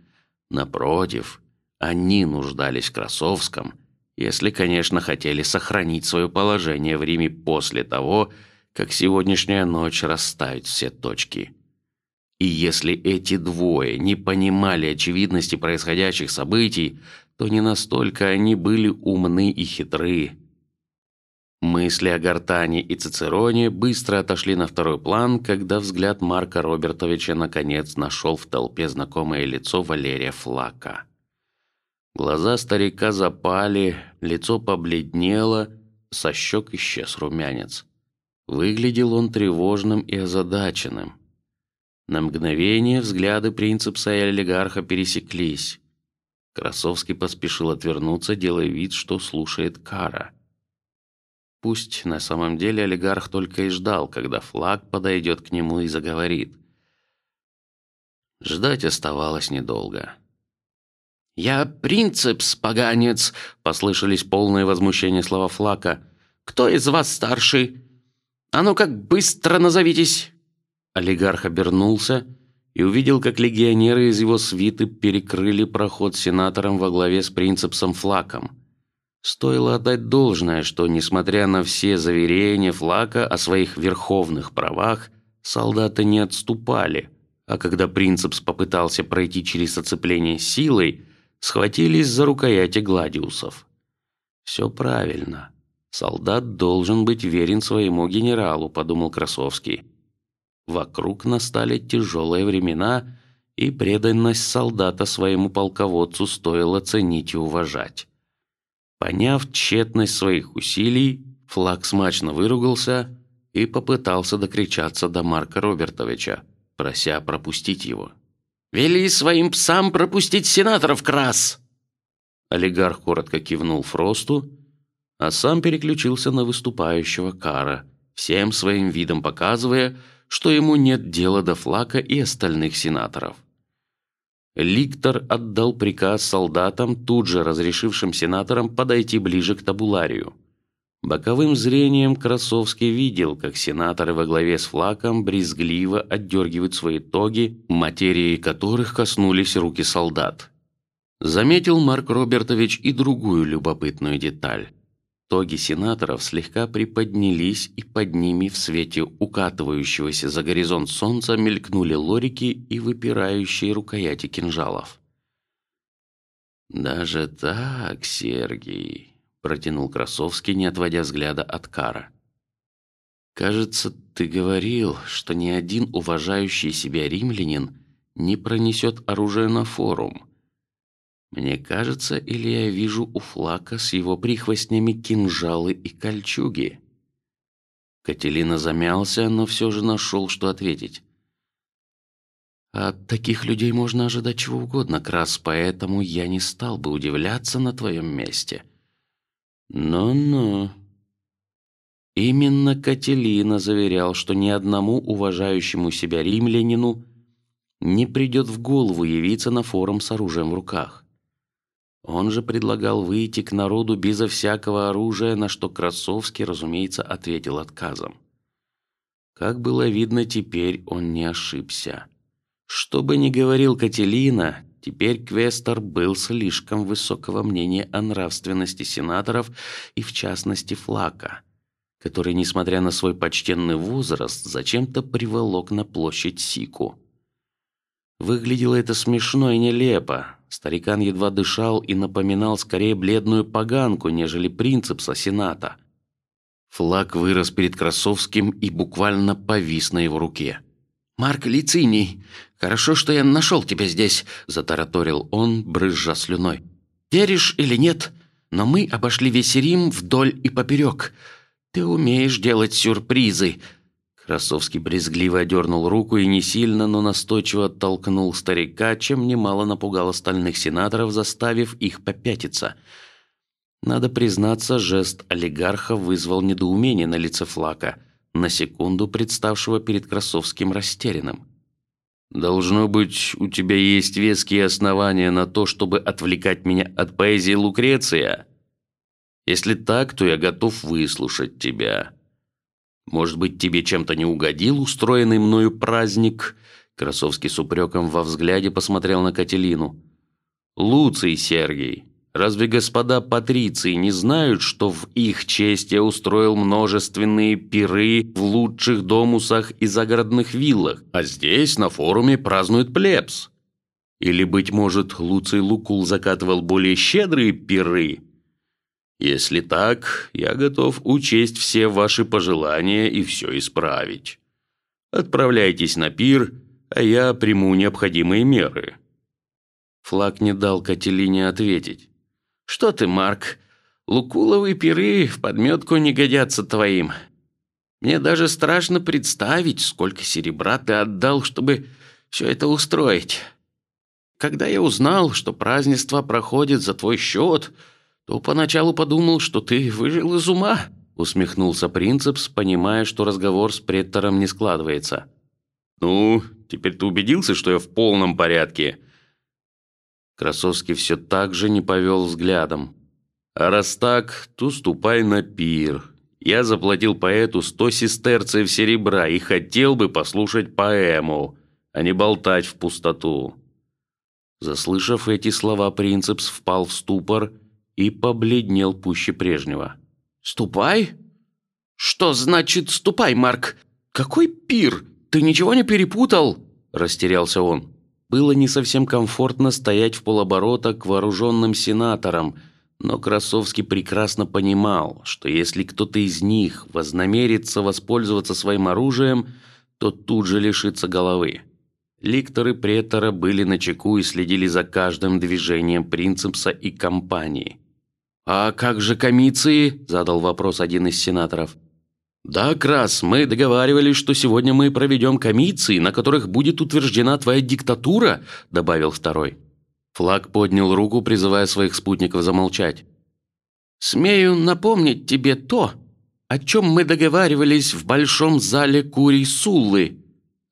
Напротив, они нуждались в Красовском, если, конечно, хотели сохранить свое положение в Риме после того, как сегодняшняя ночь расставит все точки. И если эти двое не понимали очевидности происходящих событий, то не настолько они были умны и хитры. Мысли о Гартане и Цицероне быстро отошли на второй план, когда взгляд Марка Робертовича наконец нашел в толпе знакомое лицо Валерия Флака. Глаза старика запали, лицо побледнело, со щек исчез румянец. Выглядел он тревожным и озадаченным. На мгновение взгляды принципса и олигарха пересеклись. Красовский поспешил отвернуться, делая вид, что слушает Кара. Пусть на самом деле олигарх только и ждал, когда флаг подойдет к нему и заговорит. Ждать оставалось недолго. Я принципс, поганец, послышались полные возмущения слова Флака. Кто из вас старший? А ну как быстро назовитесь. Олигарх обернулся и увидел, как легионеры из его свиты перекрыли проход сенаторам во главе с принципсом Флаком. Стоило отдать должное, что, несмотря на все заверения Флака о своих верховных правах, солдаты не отступали, а когда принципс попытался пройти через оцепление силой, схватились за рукояти гладиусов. Все правильно. Солдат должен быть верен своему генералу, подумал Красовский. Вокруг настали тяжелые времена, и преданность солдата своему полководцу стоило ценить и уважать. Поняв тщетность своих усилий, Флаг смачно выругался и попытался докричаться до Марка Робертовича, прося пропустить его. Вели своим псам пропустить сенаторов, Крас. Олигарх коротко кивнул Фросту, а сам переключился на выступающего Кара, всем своим видом показывая, что ему нет дела до Флака и остальных сенаторов. Ликтор отдал приказ солдатам, тут же разрешившим сенаторам подойти ближе к табуларию. Боковым зрением Красовский видел, как сенаторы во главе с Флаком брезгливо отдергивают свои тоги, материи которых коснулись руки солдат. Заметил Марк Робертович и другую любопытную деталь. Тоги сенаторов слегка приподнялись, и под ними в свете укатывающегося за горизонт солнца мелькнули лорики и выпирающие рукояти кинжалов. Даже так, Сергей, протянул Красовский, не отводя взгляда от Кара. Кажется, ты говорил, что ни один уважающий себя римлянин не пронесет оружие на форум. Мне кажется, или я вижу у Флака с его прихвостнями кинжалы и кольчуги. Кателина замялся, но все же нашел, что ответить. От таких людей можно ожидать чего угодно, Крас, поэтому я не стал бы удивляться на твоем месте. Но-но. Именно Кателина заверял, что ни одному уважающему себя римлянину не придет в голову явиться на форум с оружием в руках. Он же предлагал выйти к народу безо всякого оружия, на что Красовский, разумеется, ответил отказом. Как было видно, теперь он не ошибся. Что бы ни говорил Кателина, теперь Квестер был слишком высокого мнения о нравственности сенаторов и в частности Флака, который, несмотря на свой почтенный возраст, зачем-то приволок на площадь Сику. Выглядело это смешно и нелепо. Старикан едва дышал и напоминал скорее бледную поганку, нежели принципса сената. Флаг вырос перед Красовским и буквально повис на его руке. «Марк Лициний, хорошо, что я нашел тебя здесь», – затараторил он, брызжа слюной. «Веришь или нет, но мы обошли весь Рим вдоль и поперек. Ты умеешь делать сюрпризы». Красовский брезгливо одернул руку и не сильно, но настойчиво оттолкнул старика, чем немало напугал остальных сенаторов, заставив их попятиться. Надо признаться, жест олигарха вызвал недоумение на лице Флака – на секунду представшего перед Красовским растерянным. Должно быть, у тебя есть веские основания на то, чтобы отвлекать меня от поэзии Лукреция. Если так, то я готов выслушать тебя. Может быть, тебе чем-то не угодил устроенный мною праздник? Красовский с упреком во взгляде посмотрел на Кателину. Луций Сергей, Разве господа патриции не знают, что в их честь я устроил множественные пиры в лучших домусах и загородных виллах, а здесь на форуме празднует плебс? Или быть может, Луций Лукул закатывал более щедрые пиры? Если так, я готов учесть все ваши пожелания и все исправить. Отправляйтесь на пир, а я приму необходимые меры. Флаг не дал Кателине ответить. Что ты, Марк? Лукуловые пиры в подметку не годятся твоим. Мне даже страшно представить, сколько серебра ты отдал, чтобы все это устроить. Когда я узнал, что празднество проходит за твой счет, то поначалу подумал, что ты выжил из ума. Усмехнулся Принцепс, понимая, что разговор с претором не складывается. Ну, теперь ты убедился, что я в полном порядке. Красовский все так же не повел взглядом. А раз так, то ступай на пир. Я заплатил поэту сто сестерцев серебра и хотел бы послушать поэму, а не болтать в пустоту. Заслышав эти слова, принцепс впал в ступор и побледнел пуще прежнего. Ступай? Что значит ступай, Марк? Какой пир? Ты ничего не перепутал? Растерялся он. Было не совсем комфортно стоять в полоборота к вооруженным сенаторам, но Красовский прекрасно понимал, что если кто-то из них вознамерится воспользоваться своим оружием, то тут же лишится головы. Ликторы претора были на чеку и следили за каждым движением принцепса и компании. А как же комиции? задал вопрос один из сенаторов. Да, Крас, мы договаривались, что сегодня мы проведем комиции, на которых будет утверждена твоя диктатура, добавил второй. Флаг поднял руку, призывая своих спутников замолчать. Смею напомнить тебе то, о чем мы договаривались в большом зале Курий Суллы.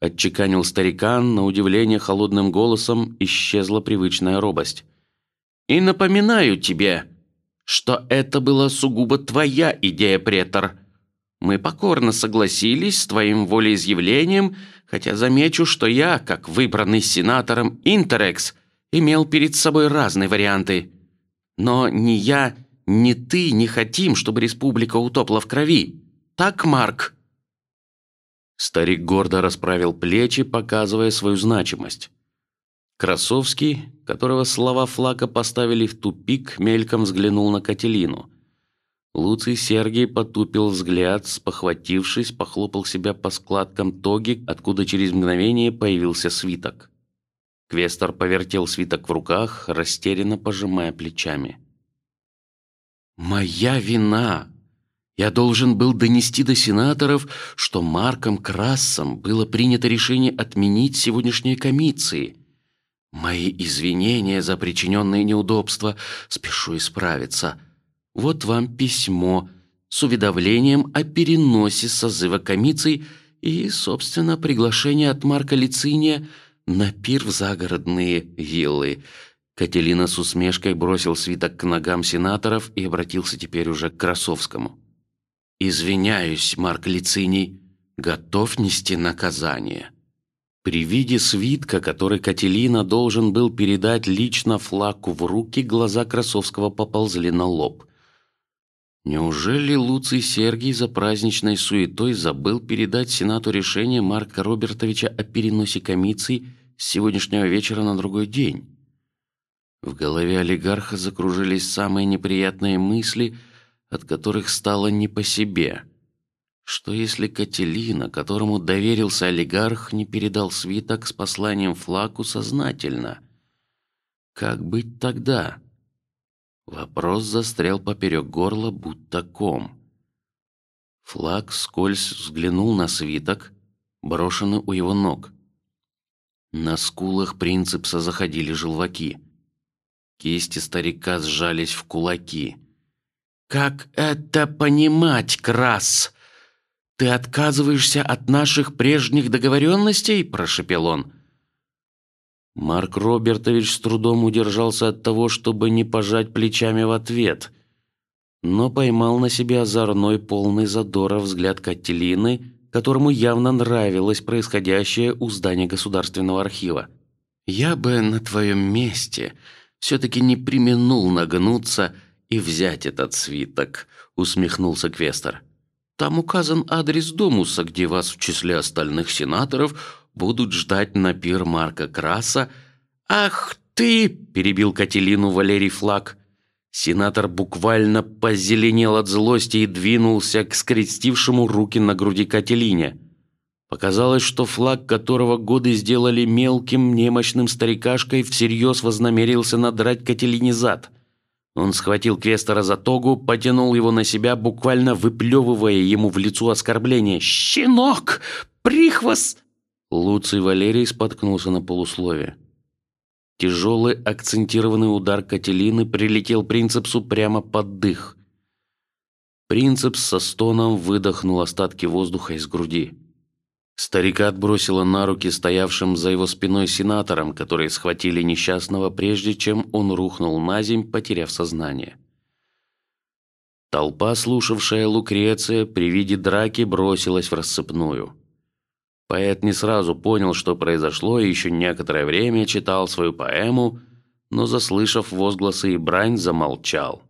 Отчеканил старикан на удивление холодным голосом, исчезла привычная робость. И напоминаю тебе, что это была сугубо твоя идея, претор. Мы покорно согласились с твоим волеизъявлением, хотя замечу, что я, как выбранный сенатором Интерекс, имел перед собой разные варианты. Но ни я, ни ты не хотим, чтобы республика утопла в крови. Так, Марк?» Старик гордо расправил плечи, показывая свою значимость. Красовский, которого слова Флака поставили в тупик, мельком взглянул на Кателину – Луций Сергий потупил взгляд, спохватившись, похлопал себя по складкам тоги, откуда через мгновение появился свиток. Квестор повертел свиток в руках, растерянно пожимая плечами. Моя вина. Я должен был донести до сенаторов, что Марком Крассом было принято решение отменить сегодняшние комиции. Мои извинения за причиненные неудобства. Спешу исправиться. Вот вам письмо с уведомлением о переносе созыва комиций и, собственно, приглашение от Марка Лициния на пир в загородные виллы. Кателина с усмешкой бросил свиток к ногам сенаторов и обратился теперь уже к Красовскому. Извиняюсь, Марк Лициний, готов нести наказание. При виде свитка, который Кателина должен был передать лично Флаку в руки, глаза Красовского поползли на лоб. Неужели Луций Сергий за праздничной суетой забыл передать сенату решение Марка Робертовича о переносе комиций с сегодняшнего вечера на другой день? В голове олигарха закружились самые неприятные мысли, от которых стало не по себе. Что если Кателина, которому доверился олигарх, не передал свиток с посланием Флаку сознательно? Как быть тогда? Вопрос застрял поперек горла, будто ком. Флаг скользь взглянул на свиток, брошенный у его ног. На скулах принципса заходили желваки. Кисти старика сжались в кулаки. Как это понимать, Крас? Ты отказываешься от наших прежних договоренностей? – прошепел он. Марк Робертович с трудом удержался от того, чтобы не пожать плечами в ответ, но поймал на себе озорной, полный задора взгляд Кателины, которому явно нравилось происходящее у здания Государственного архива. Я бы на твоем месте все-таки не применул нагнуться и взять этот свиток, усмехнулся Квестер. Там указан адрес Домуса, где вас в числе остальных сенаторов будут ждать на пир Марка Краса. Ах ты! перебил Кателину Валерий Флаг. Сенатор буквально позеленел от злости и двинулся к скрестившему руки на груди Кателине. Показалось, что флаг, которого годы сделали мелким немощным старикашкой, всерьез вознамерился надрать Кателине зад. Он схватил Квестера за тогу, потянул его на себя, буквально выплевывая ему в лицо оскорбление. «Щенок! Прихвост!» Луций Валерий споткнулся на полуслове. Тяжелый акцентированный удар Кателины прилетел принцепсу прямо под дых. Принцепс со стоном выдохнул остатки воздуха из груди. Старика отбросило на руки стоявшим за его спиной сенаторам, которые схватили несчастного, прежде чем он рухнул на земь, потеряв сознание. Толпа, слушавшая Лукреция, при виде драки бросилась в рассыпную. Поэт не сразу понял, что произошло, и еще некоторое время читал свою поэму, но заслышав возгласы и брань, замолчал.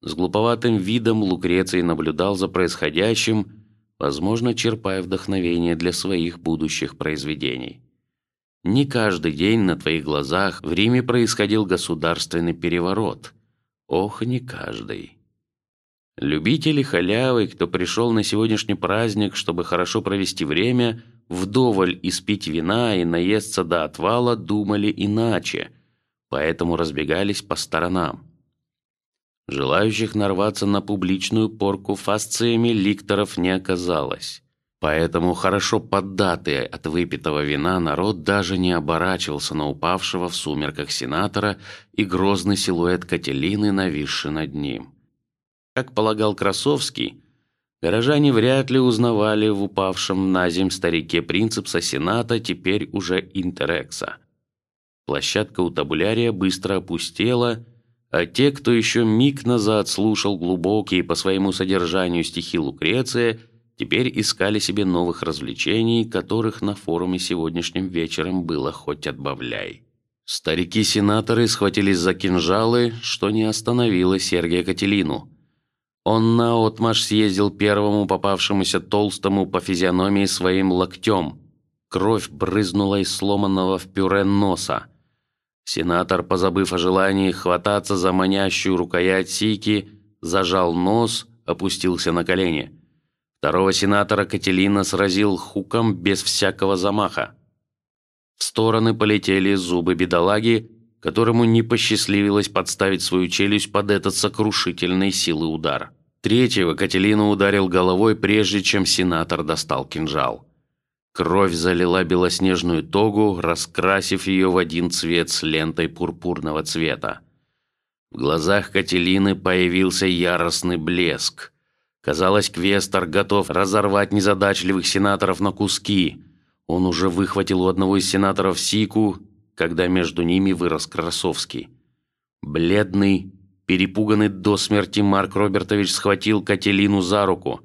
С глуповатым видом Лукреций наблюдал за происходящим возможно, черпая вдохновение для своих будущих произведений. Не каждый день на твоих глазах в Риме происходил государственный переворот. Ох, не каждый. Любители халявы, кто пришел на сегодняшний праздник, чтобы хорошо провести время, вдоволь испить вина и наесться до отвала, думали иначе, поэтому разбегались по сторонам. Желающих нарваться на публичную порку фасциями ликторов не оказалось. Поэтому хорошо поддатый от выпитого вина народ даже не оборачивался на упавшего в сумерках сенатора и грозный силуэт Кателины, нависший над ним. Как полагал Красовский, горожане вряд ли узнавали в упавшем на земь старике принципса сената теперь уже интерекса. Площадка у табулярия быстро опустела а те, кто еще миг назад слушал глубокие по своему содержанию стихи Лукреция, теперь искали себе новых развлечений, которых на форуме сегодняшним вечером было хоть отбавляй. Старики-сенаторы схватились за кинжалы, что не остановило Сергия Кателину. Он на отмаш съездил первому попавшемуся толстому по физиономии своим локтем. Кровь брызнула из сломанного в пюре носа. Сенатор, позабыв о желании хвататься за манящую рукоять сики, зажал нос, опустился на колени. Второго сенатора Кателина сразил хуком без всякого замаха. В стороны полетели зубы бедолаги, которому не посчастливилось подставить свою челюсть под этот сокрушительной силы удар. Третьего Кателина ударил головой, прежде чем сенатор достал кинжал. Кровь залила белоснежную тогу, раскрасив ее в один цвет с лентой пурпурного цвета. В глазах Кателины появился яростный блеск. Казалось, Квестер готов разорвать незадачливых сенаторов на куски. Он уже выхватил у одного из сенаторов сику, когда между ними вырос Красовский. Бледный, перепуганный до смерти Марк Робертович схватил Кателину за руку.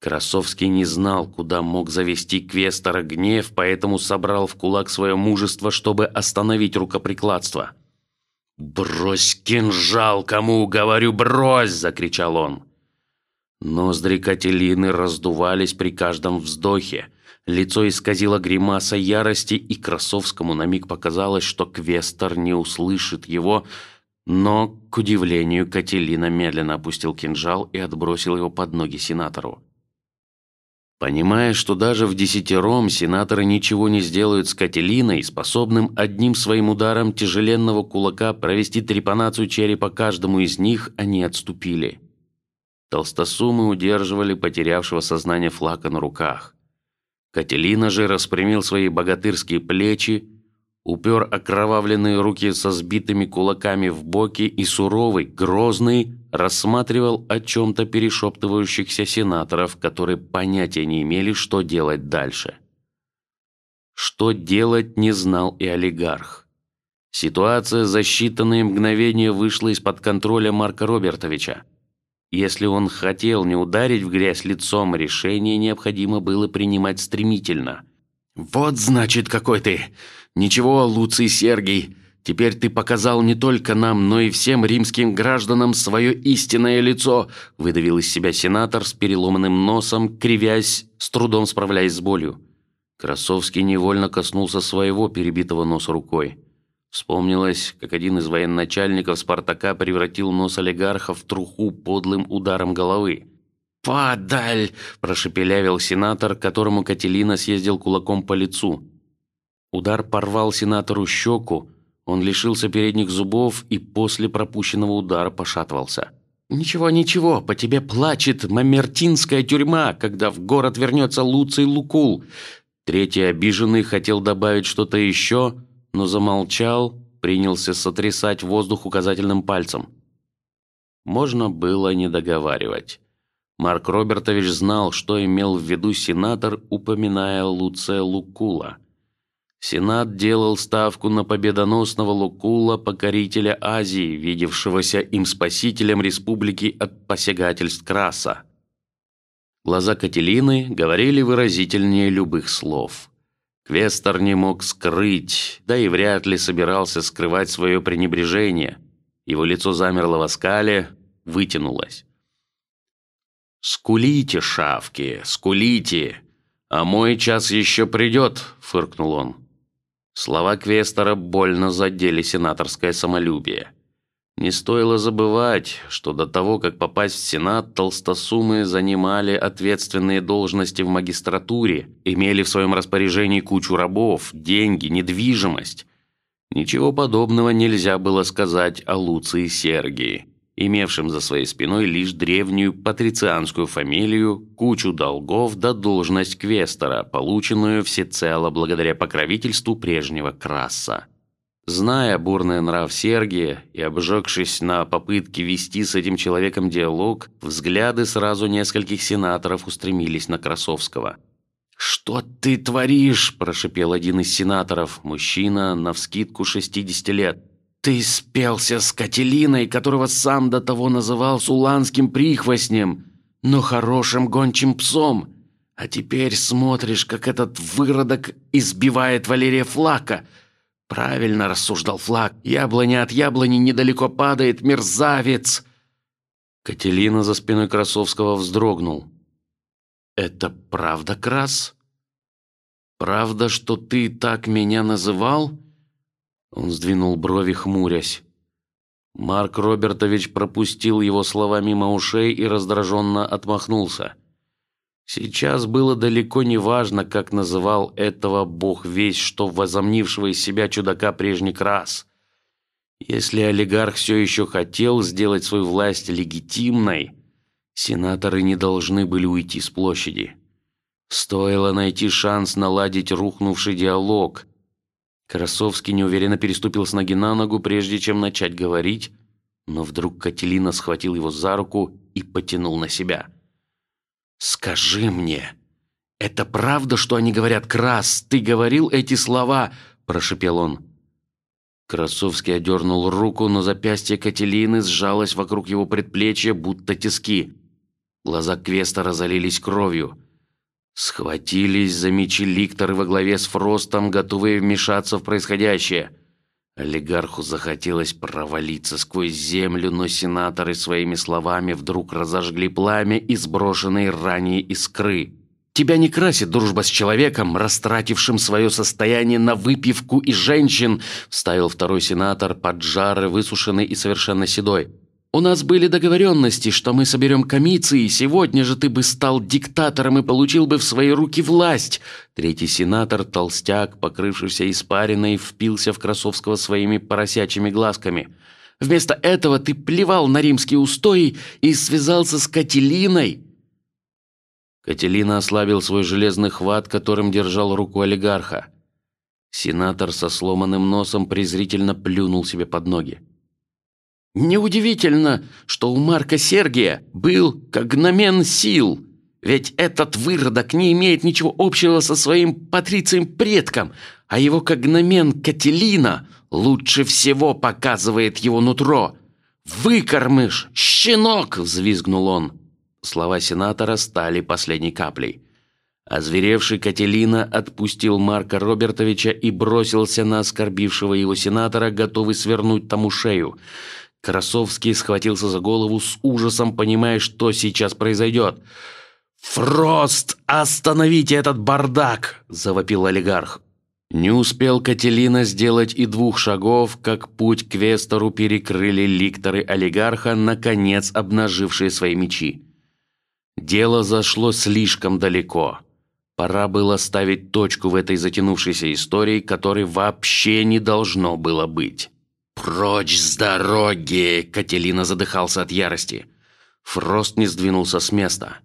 Красовский не знал, куда мог завести Квестора гнев, поэтому собрал в кулак свое мужество, чтобы остановить рукоприкладство. Брось кинжал, кому говорю, брось! закричал он. Ноздри Кателины раздувались при каждом вздохе. Лицо исказило гримаса ярости, и Красовскому на миг показалось, что Квестор не услышит его, но, к удивлению, Кателина медленно опустил кинжал и отбросил его под ноги сенатору. Понимая, что даже в десятером сенаторы ничего не сделают с Кателиной, способным одним своим ударом тяжеленного кулака провести трепанацию черепа каждому из них, они отступили. Толстосумы удерживали потерявшего сознание флака на руках. Кателина же распрямил свои богатырские плечи, упер окровавленные руки со сбитыми кулаками в боки и суровый, грозный рассматривал о чем-то перешептывающихся сенаторов, которые понятия не имели, что делать дальше. Что делать не знал и олигарх. Ситуация за считанные мгновения вышла из-под контроля Марка Робертовича. Если он хотел не ударить в грязь лицом, решение необходимо было принимать стремительно. Вот значит какой ты. Ничего, Луций Сергий. Теперь ты показал не только нам, но и всем римским гражданам свое истинное лицо. Выдавил из себя сенатор с переломанным носом, кривясь, с трудом справляясь с болью. Красовский невольно коснулся своего перебитого носа рукой. Вспомнилось, как один из военачальников Спартака превратил нос олигарха в труху подлым ударом головы. «Падаль!» – прошепелявил сенатор, которому Кателина съездил кулаком по лицу. Удар порвал сенатору щеку, он лишился передних зубов и после пропущенного удара пошатывался. «Ничего, ничего, по тебе плачет мамертинская тюрьма, когда в город вернется Луций Лукул». Третий обиженный хотел добавить что-то еще, но замолчал, принялся сотрясать воздух указательным пальцем. Можно было не договаривать. Марк Робертович знал, что имел в виду сенатор, упоминая Луция Лукула. Сенат делал ставку на победоносного Лукула, покорителя Азии, видевшегося им спасителем республики от посягательств Краса. Глаза Кателины говорили выразительнее любых слов. Квестер не мог скрыть, да и вряд ли собирался скрывать свое пренебрежение. Его лицо замерло в оскале, вытянулось. Скулите, шавки, скулите, а мой час еще придет, фыркнул он. Слова Квестера больно задели сенаторское самолюбие. Не стоило забывать, что до того, как попасть в Сенат, толстосумы занимали ответственные должности в магистратуре, имели в своем распоряжении кучу рабов, деньги, недвижимость. Ничего подобного нельзя было сказать о Луции Сергии, имевшем за своей спиной лишь древнюю патрицианскую фамилию, кучу долгов да должность квестора, полученную всецело благодаря покровительству прежнего Краса. Зная бурный нрав Сергия и обжегшись на попытке вести с этим человеком диалог, взгляды сразу нескольких сенаторов устремились на Красовского. Что ты творишь? – прошепел один из сенаторов, мужчина на вскидку шестидесяти лет. Ты спелся с Кателиной, которого сам до того называл суланским прихвостнем, но хорошим гончим псом. А теперь смотришь, как этот выродок избивает Валерия Флака Правильно рассуждал Флаг. Яблоня от яблони недалеко падает, мерзавец. Кателина за спиной Красовского вздрогнул. Это правда, Крас? Правда, что ты так меня называл? Он сдвинул брови, хмурясь. Марк Робертович пропустил его слова мимо ушей и раздраженно отмахнулся. Сейчас было далеко не важно, как называл этого бог весь, что возомнившего из себя чудака прежних раз. Если олигарх все еще хотел сделать свою власть легитимной, сенаторы не должны были уйти с площади. Стоило найти шанс наладить рухнувший диалог. Красовский неуверенно переступил с ноги на ногу, прежде чем начать говорить, но вдруг Кателина схватил его за руку и потянул на себя. Скажи мне, это правда, что они говорят крас? Ты говорил эти слова? прошепел он. Красовский одернул руку, но запястье Кателины сжалось вокруг его предплечья, будто тиски. Глаза Квестора залились кровью. Схватились за мечи ликторы во главе с Фростом, готовые вмешаться в происходящее. Олигарху захотелось провалиться сквозь землю, но сенаторы своими словами вдруг разожгли пламя и сброшенные ранее искры. Тебя не красит дружба с человеком, растратившим свое состояние на выпивку и женщин, вставил второй сенатор, поджарый, высушенный и совершенно седой. У нас были договоренности, что мы соберем комиции, и сегодня же ты бы стал диктатором и получил бы в свои руки власть. Третий сенатор, толстяк, покрывшийся испариной, впился в Красовского своими поросячьими глазками. Вместо этого ты плевал на римские устои и связался с Кателиной. Кателина ослабил свой железный хват, которым держал руку олигарха. Сенатор со сломанным носом презрительно плюнул себе под ноги. Неудивительно, что у Марка Сергия был когномен сил, ведь этот выродок не имеет ничего общего со своим патрицием предком, а его когномен Кателина лучше всего показывает его нутро. Выкормыш, щенок, взвизгнул он. Слова сенатора стали последней каплей. Озверевший Кателина отпустил Марка Робертовича и бросился на оскорбившего его сенатора, готовый свернуть тому шею. Красовский схватился за голову с ужасом, понимая, что сейчас произойдет. «Фрост, остановите этот бардак!» – завопил олигарх. Не успел Кателина сделать и двух шагов, как путь к Вестору перекрыли ликторы олигарха, наконец обнажившие свои мечи. Дело зашло слишком далеко. Пора было ставить точку в этой затянувшейся истории, которой вообще не должно было быть. «Прочь с дороги!» – Кателина задыхался от ярости. Фрост не сдвинулся с места.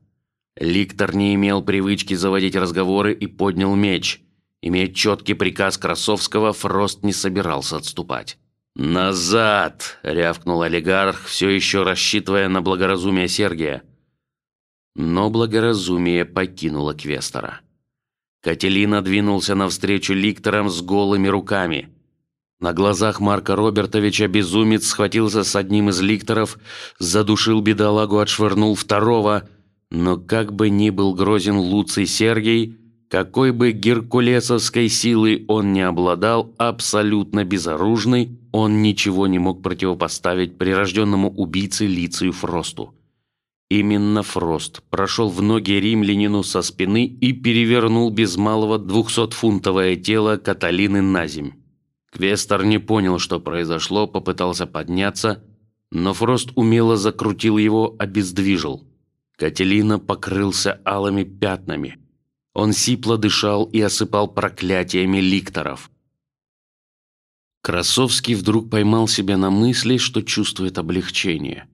Ликтор не имел привычки заводить разговоры и поднял меч. Имея четкий приказ Красовского, Фрост не собирался отступать. «Назад!» – рявкнул олигарх, все еще рассчитывая на благоразумие Сергия. Но благоразумие покинуло Квестора. Кателина двинулся навстречу ликторам с голыми руками – на глазах Марка Робертовича безумец схватился с одним из ликторов, задушил бедолагу, отшвырнул второго. Но как бы ни был грозен Луций Сергей, какой бы геркулесовской силой он не обладал, абсолютно безоружный, он ничего не мог противопоставить прирожденному убийце Лицию Фросту. Именно Фрост прошел в ноги римлянину со спины и перевернул без малого двухсотфунтовое тело Каталины на земь. Квестер не понял, что произошло, попытался подняться, но Фрост умело закрутил его, обездвижил. Кателина покрылся алыми пятнами. Он сипло дышал и осыпал проклятиями ликторов. Красовский вдруг поймал себя на мысли, что чувствует облегчение.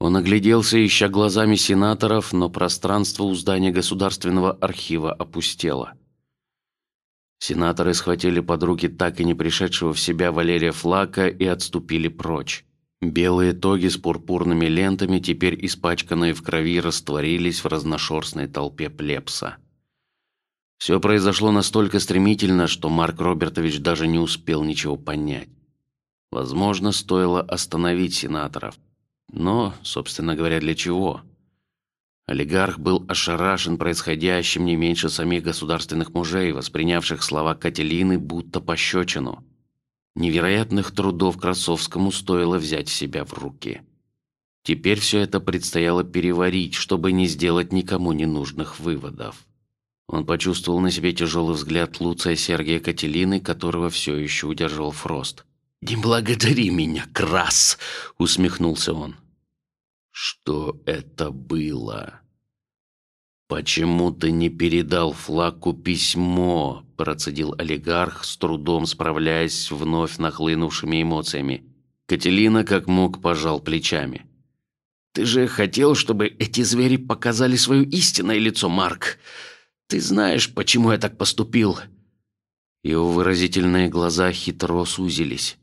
Он огляделся, ища глазами сенаторов, но пространство у здания государственного архива опустело. Сенаторы схватили под руки так и не пришедшего в себя Валерия Флака и отступили прочь. Белые тоги с пурпурными лентами, теперь испачканные в крови, растворились в разношерстной толпе плебса. Все произошло настолько стремительно, что Марк Робертович даже не успел ничего понять. Возможно, стоило остановить сенаторов, но, собственно говоря, для чего? Олигарх был ошарашен происходящим не меньше самих государственных мужей, воспринявших слова Кателины будто пощечину. Невероятных трудов Красовскому стоило взять себя в руки. Теперь все это предстояло переварить, чтобы не сделать никому ненужных выводов. Он почувствовал на себе тяжелый взгляд Луция Сергия Кателины, которого все еще удерживал Фрост. «Не благодари меня, Крас!» – усмехнулся он. Что это было? Почему ты не передал Флаку письмо? Процедил олигарх, с трудом справляясь с вновь нахлынувшими эмоциями. Кателина как мог пожал плечами. Ты же хотел, чтобы эти звери показали свое истинное лицо, Марк. Ты знаешь, почему я так поступил? Его выразительные глаза хитро сузились.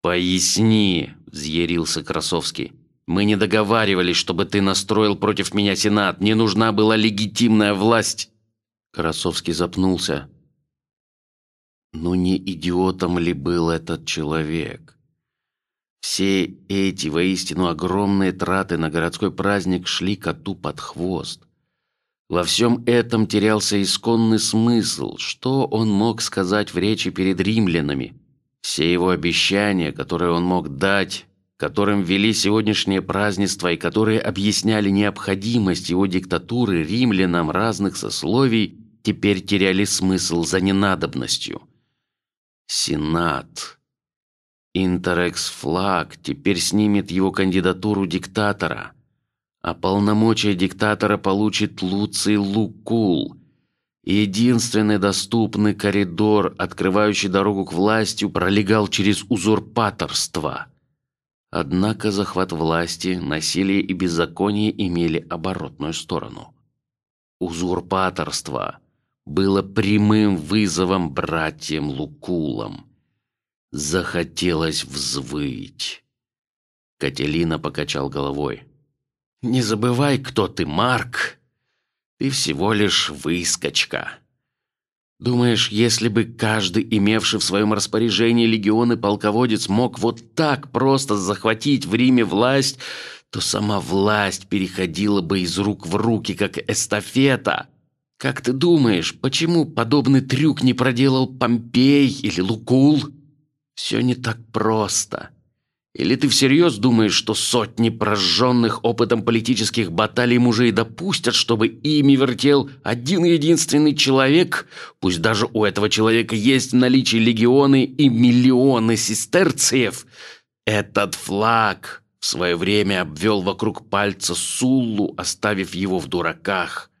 Поясни, взъярился Красовский. Мы не договаривались, чтобы ты настроил против меня сенат. Мне нужна была легитимная власть. Красовский запнулся. Ну не идиотом ли был этот человек? Все эти воистину огромные траты на городской праздник шли коту под хвост. Во всем этом терялся исконный смысл. Что он мог сказать в речи перед римлянами? Все его обещания, которые он мог дать, которым вели сегодняшнее празднество и которые объясняли необходимость его диктатуры римлянам разных сословий, теперь теряли смысл за ненадобностью. Сенат. Интерекс флаг теперь снимет его кандидатуру диктатора, а полномочия диктатора получит Луций Лукул. Единственный доступный коридор, открывающий дорогу к власти, пролегал через узурпаторство. Однако захват власти, насилие и беззаконие имели оборотную сторону. Узурпаторство было прямым вызовом братьям Лукулам. Захотелось взвыть. Кателина покачал головой. Не забывай, кто ты, Марк. Ты всего лишь выскочка. Думаешь, если бы каждый имевший в своем распоряжении легионы полководец мог вот так просто захватить в Риме власть, то сама власть переходила бы из рук в руки, как эстафета. Как ты думаешь, почему подобный трюк не проделал Помпей или Лукул? Все не так просто. Или ты всерьез думаешь, что сотни прожженных опытом политических баталий мужей допустят, чтобы ими вертел один единственный человек, пусть даже у этого человека есть в наличии легионы и миллионы сестерциев? Этот флаг в свое время обвел вокруг пальца Суллу, оставив его в дураках.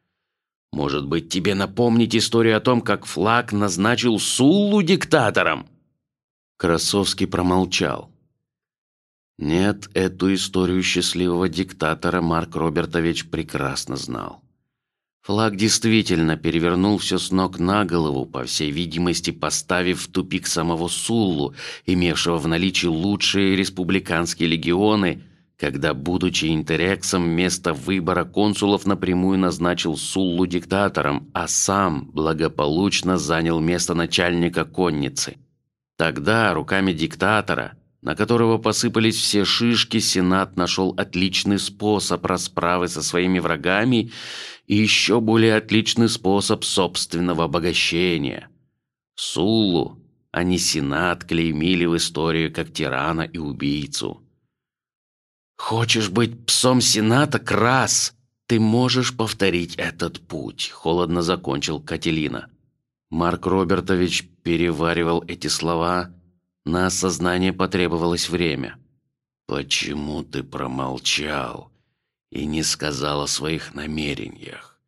Может быть, тебе напомнить историю о том, как флаг назначил Суллу диктатором? Красовский промолчал. Нет, эту историю счастливого диктатора Марк Робертович прекрасно знал. Флаг действительно перевернул все с ног на голову, по всей видимости, поставив в тупик самого Суллу, имевшего в наличии лучшие республиканские легионы, когда, будучи интерексом, вместо выбора консулов напрямую назначил Суллу диктатором, а сам благополучно занял место начальника конницы. Тогда руками диктатора на которого посыпались все шишки, Сенат нашел отличный способ расправы со своими врагами и еще более отличный способ собственного обогащения. Сулу, а не Сенат, клеймили в историю как тирана и убийцу. Хочешь быть псом Сената, Крас? Ты можешь повторить этот путь. Холодно закончил Кателина. Марк Робертович переваривал эти слова на осознание потребовалось время. Почему ты промолчал и не сказал о своих намерениях?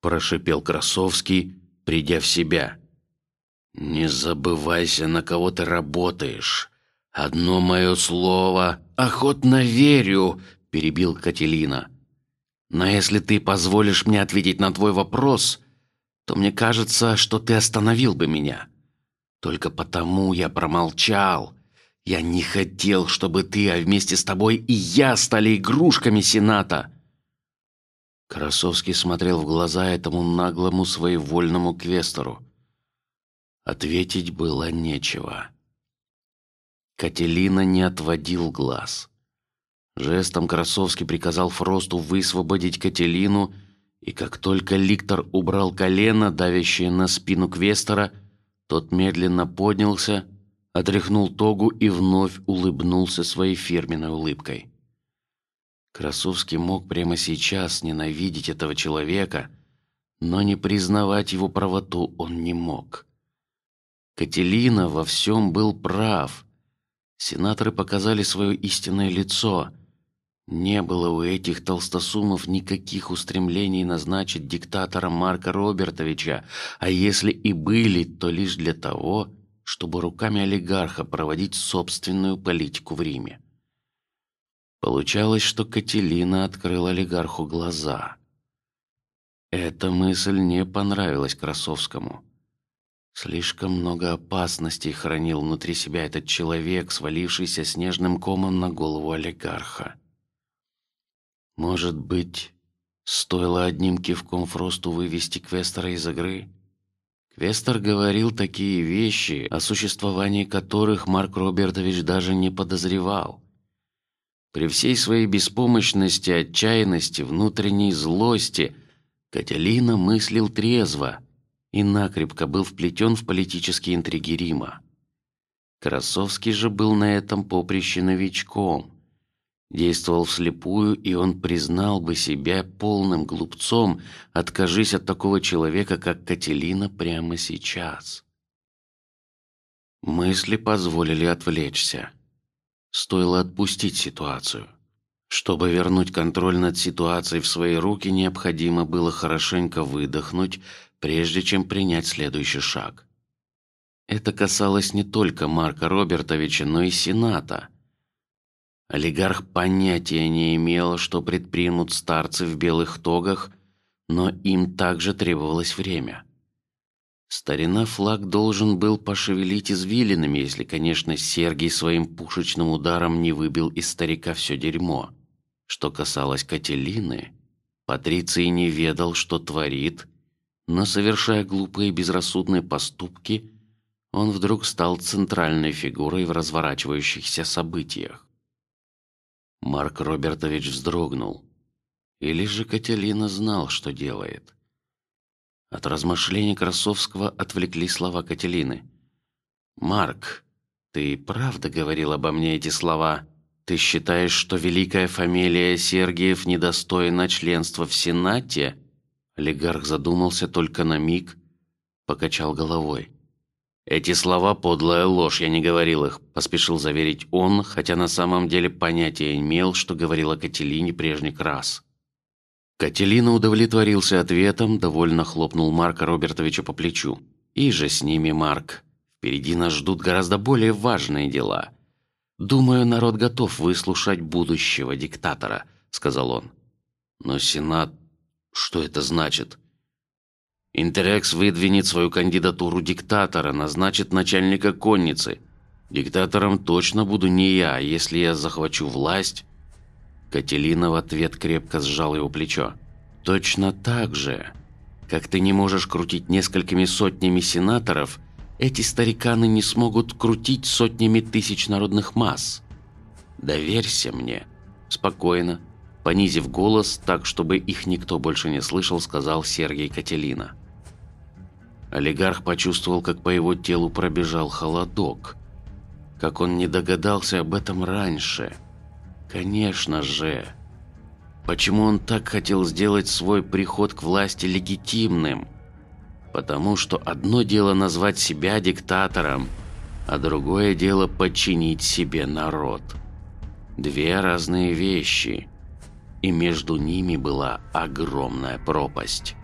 Прошипел Красовский, придя в себя. Не забывайся, на кого ты работаешь. Одно мое слово, охотно верю, перебил Кателина. Но если ты позволишь мне ответить на твой вопрос, то мне кажется, что ты остановил бы меня. Только потому я промолчал. Я не хотел, чтобы ты, а вместе с тобой и я стали игрушками Сената. Красовский смотрел в глаза этому наглому своевольному квестору. Ответить было нечего. Кателина не отводил глаз. Жестом Красовский приказал Фросту высвободить Кателину, и как только Ликтор убрал колено, давящее на спину Квестора, тот медленно поднялся, отряхнул тогу и вновь улыбнулся своей фирменной улыбкой. Красовский мог прямо сейчас ненавидеть этого человека, но не признавать его правоту он не мог. Кателина во всем был прав. Сенаторы показали свое истинное лицо. Не было у этих толстосумов никаких устремлений назначить диктатора Марка Робертовича, а если и были, то лишь для того, чтобы руками олигарха проводить собственную политику в Риме. Получалось, что Кателина открыла олигарху глаза. Эта мысль не понравилась Красовскому. Слишком много опасностей хранил внутри себя этот человек, свалившийся снежным комом на голову олигарха. Может быть, стоило одним кивком Фросту вывести Квестера из игры? Квестер говорил такие вещи, о существовании которых Марк Робертович даже не подозревал. При всей своей беспомощности, отчаянности, внутренней злости, Кателина мыслил трезво и накрепко был вплетен в политические интриги Рима. Красовский же был на этом поприще новичком действовал вслепую, и он признал бы себя полным глупцом, откажись от такого человека, как Кателина, прямо сейчас. Мысли позволили отвлечься. Стоило отпустить ситуацию. Чтобы вернуть контроль над ситуацией в свои руки, необходимо было хорошенько выдохнуть, прежде чем принять следующий шаг. Это касалось не только Марка Робертовича, но и Сената. Олигарх понятия не имел, что предпримут старцы в белых тогах, но им также требовалось время. Старина флаг должен был пошевелить извилинами, если, конечно, Сергий своим пушечным ударом не выбил из старика все дерьмо. Что касалось Кателины, Патриций не ведал, что творит, но совершая глупые безрассудные поступки, он вдруг стал центральной фигурой в разворачивающихся событиях. Марк Робертович вздрогнул. Или же Кателина знал, что делает. От размышлений Красовского отвлекли слова Кателины. Марк, ты правда говорил обо мне эти слова? Ты считаешь, что великая фамилия Сергиев недостойна членства в Сенате? Олигарх задумался только на миг, покачал головой. Эти слова подлая ложь, я не говорил их, поспешил заверить он, хотя на самом деле понятия имел, что говорила Кателине прежний раз. Кателина удовлетворился ответом, довольно хлопнул Марка Робертовича по плечу. И же с ними, Марк. Впереди нас ждут гораздо более важные дела. Думаю, народ готов выслушать будущего диктатора, сказал он. Но Сенат, что это значит? Интерекс выдвинет свою кандидатуру диктатора, назначит начальника конницы. Диктатором точно буду не я, если я захвачу власть. Кателина в ответ крепко сжал его плечо. Точно так же, как ты не можешь крутить несколькими сотнями сенаторов, эти стариканы не смогут крутить сотнями тысяч народных масс. Доверься мне, спокойно, понизив голос так, чтобы их никто больше не слышал, сказал Сергей Кателина. Олигарх почувствовал, как по его телу пробежал холодок, как он не догадался об этом раньше. Конечно же. Почему он так хотел сделать свой приход к власти легитимным? Потому что одно дело назвать себя диктатором, а другое дело подчинить себе народ. Две разные вещи, и между ними была огромная пропасть.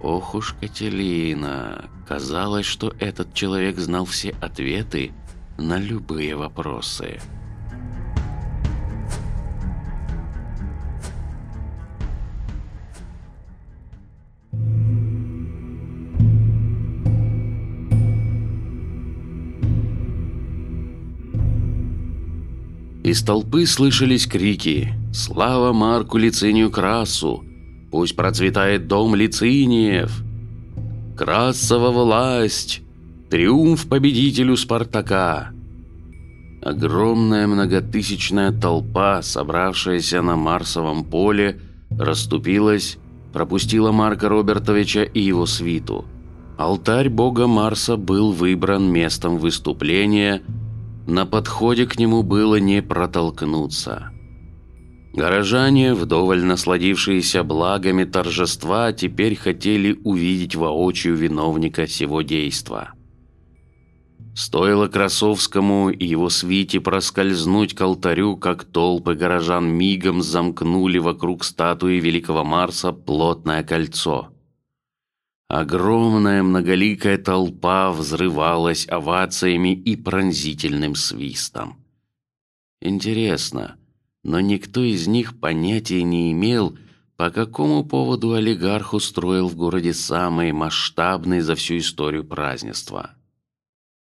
Ох уж Кателина, казалось, что этот человек знал все ответы на любые вопросы. Из толпы слышались крики «Слава Марку Лицинию Красу! Пусть процветает дом Лициниев! Красова власть! Триумф победителю Спартака!» Огромная многотысячная толпа, собравшаяся на Марсовом поле, расступилась, пропустила Марка Робертовича и его свиту. Алтарь бога Марса был выбран местом выступления – на подходе к нему было не протолкнуться. Горожане, вдоволь насладившиеся благами торжества, теперь хотели увидеть воочию виновника сего действа. Стоило Красовскому и его свите проскользнуть к алтарю, как толпы горожан мигом замкнули вокруг статуи великого Марса плотное кольцо – Огромная многоликая толпа взрывалась овациями и пронзительным свистом. Интересно, но никто из них понятия не имел, по какому поводу олигарх устроил в городе самые масштабные за всю историю празднества.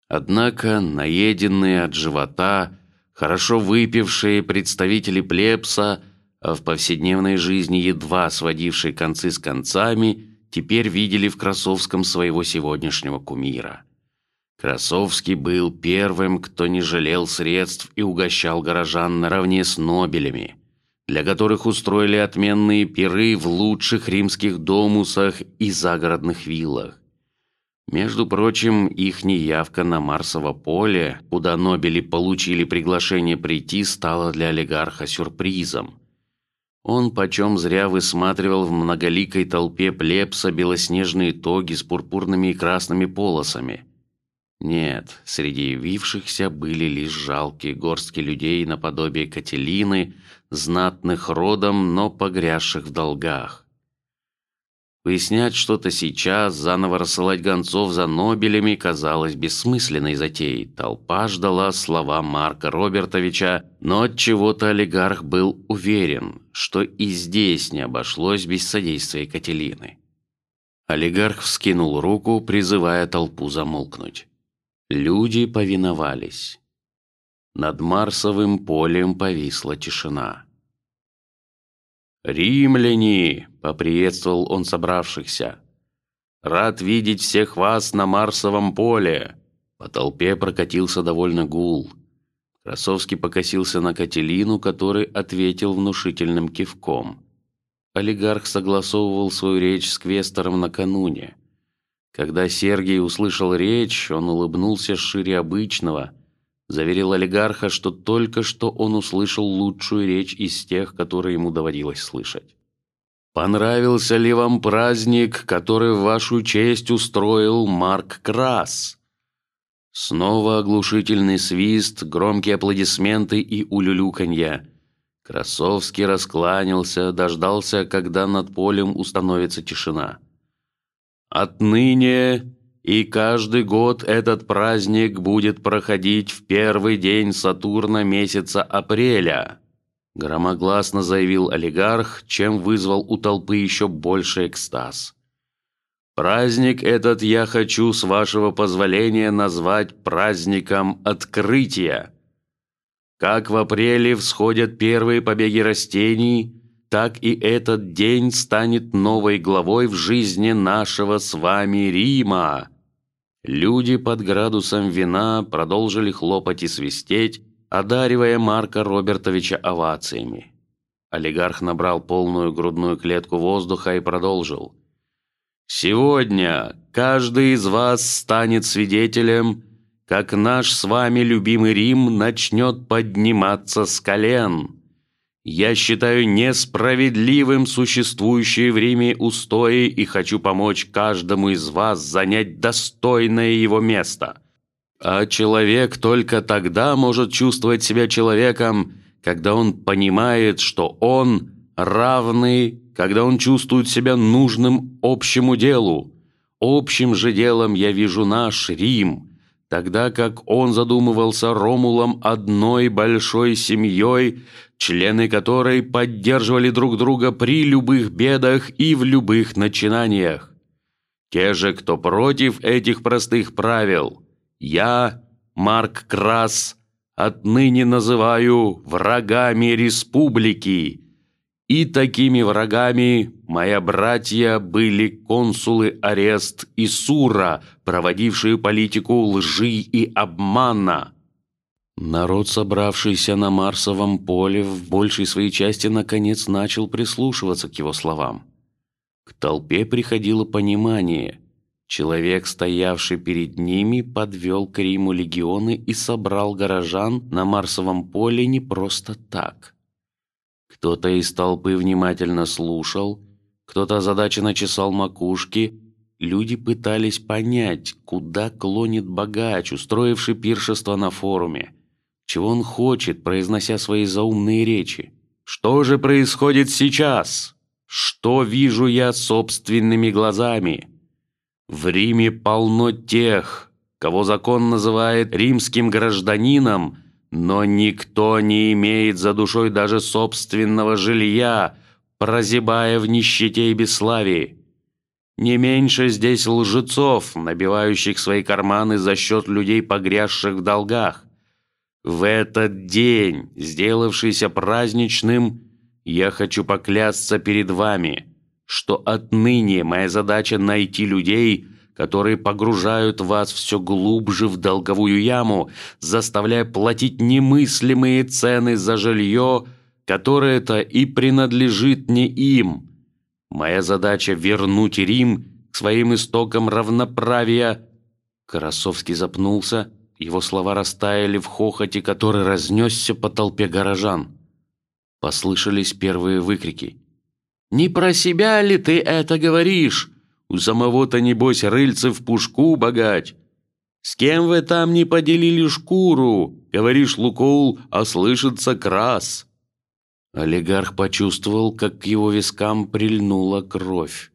Однако наеденные от живота, хорошо выпившие представители плебса, а в повседневной жизни едва сводившие концы с концами теперь видели в Красовском своего сегодняшнего кумира. Красовский был первым, кто не жалел средств и угощал горожан наравне с нобелями, для которых устроили отменные пиры в лучших римских домусах и загородных виллах. Между прочим, их неявка на Марсово поле, куда Нобели получили приглашение прийти, стала для олигарха сюрпризом. Он почем зря высматривал в многоликой толпе плебса белоснежные тоги с пурпурными и красными полосами. Нет, среди явившихся были лишь жалкие горстки людей наподобие Кателины, знатных родом, но погрязших в долгах. Выяснять что-то сейчас, заново рассылать гонцов за Нобелями казалось бессмысленной затеей. Толпа ждала слова Марка Робертовича, но от чего-то олигарх был уверен, что и здесь не обошлось без содействия Кателины. Олигарх вскинул руку, призывая толпу замолкнуть. Люди повиновались. Над Марсовым полем повисла тишина. Римляне, поприветствовал он собравшихся. Рад видеть всех вас на Марсовом поле. По толпе прокатился довольно гул. Красовский покосился на Кателину, который ответил внушительным кивком. Олигарх согласовывал свою речь с квестором накануне. Когда Сергей услышал речь, он улыбнулся шире обычного заверил олигарха, что только что он услышал лучшую речь из тех, которые ему доводилось слышать. Понравился ли вам праздник, который вашу честь устроил Марк Крас? Снова оглушительный свист, громкие аплодисменты и улюлюканье. Красовский раскланялся, дождался, когда над полем установится тишина. Отныне и каждый год этот праздник будет проходить в первый день Сатурна месяца апреля. Громогласно заявил олигарх, чем вызвал у толпы еще больше экстаз. Праздник этот я хочу с вашего позволения назвать праздником открытия. Как в апреле всходят первые побеги растений, так и этот день станет новой главой в жизни нашего с вами Рима. Люди под градусом вина продолжили хлопать и свистеть, одаривая Марка Робертовича овациями. Олигарх набрал полную грудную клетку воздуха и продолжил: Сегодня каждый из вас станет свидетелем, как наш с вами любимый Рим начнет подниматься с колен. Я считаю несправедливым существующие в Риме устои и хочу помочь каждому из вас занять достойное его место. А человек только тогда может чувствовать себя человеком, когда он понимает, что он равный, когда он чувствует себя нужным общему делу. Общим же делом я вижу наш Рим, тогда как он задумывался Ромулом одной большой семьей члены которой поддерживали друг друга при любых бедах и в любых начинаниях. Те же, кто против этих простых правил, я, Марк Крас, отныне называю врагами республики. И такими врагами мои братья были консулы Арест и Сура, проводившие политику лжи и обмана. Народ, собравшийся на Марсовом поле, в большей своей части наконец начал прислушиваться к его словам. К толпе приходило понимание. Человек, стоявший перед ними, подвел к Риму легионы и собрал горожан на Марсовом поле не просто так. Кто-то из толпы внимательно слушал, кто-то озадаченно чесал макушки. Люди пытались понять, куда клонит богач, устроивший пиршество на форуме. Чего он хочет, произнося свои заумные речи? Что же происходит сейчас? Что вижу я собственными глазами? В Риме полно тех, кого закон называет римским гражданином, но никто не имеет за душой даже собственного жилья, прозябая в нищете и бесславии. Не меньше здесь лжецов, набивающих свои карманы за счет людей, погрязших в долгах. В этот день, сделавшийся праздничным, я хочу поклясться перед вами, что отныне моя задача найти людей, которые погружают вас все глубже в долговую яму, заставляя платить немыслимые цены за жилье, которое-то и принадлежит не им. Моя задача вернуть Рим к своим истокам равноправия. Красовский запнулся его слова растаяли в хохоте, который разнесся по толпе горожан. Послышались первые выкрики. Не про себя ли ты это говоришь? У самого-то небось рыльце в пушку богать. С кем вы там не поделили шкуру? Говоришь, Лукоул, а слышится крас. Олигарх почувствовал, как к его вискам прильнула кровь.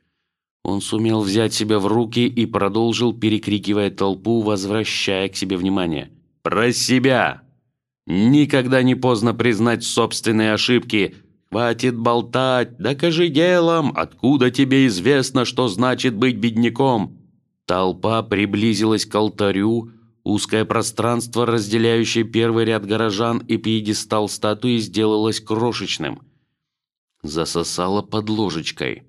Он сумел взять себя в руки и продолжил, перекрикивая толпу, возвращая к себе внимание. Про себя. Никогда не поздно признать собственные ошибки. Хватит болтать, докажи делом, откуда тебе известно, что значит быть бедняком. Толпа приблизилась к алтарю. Узкое пространство, разделяющее первый ряд горожан и пьедестал статуи, сделалось крошечным. Засосало под ложечкой.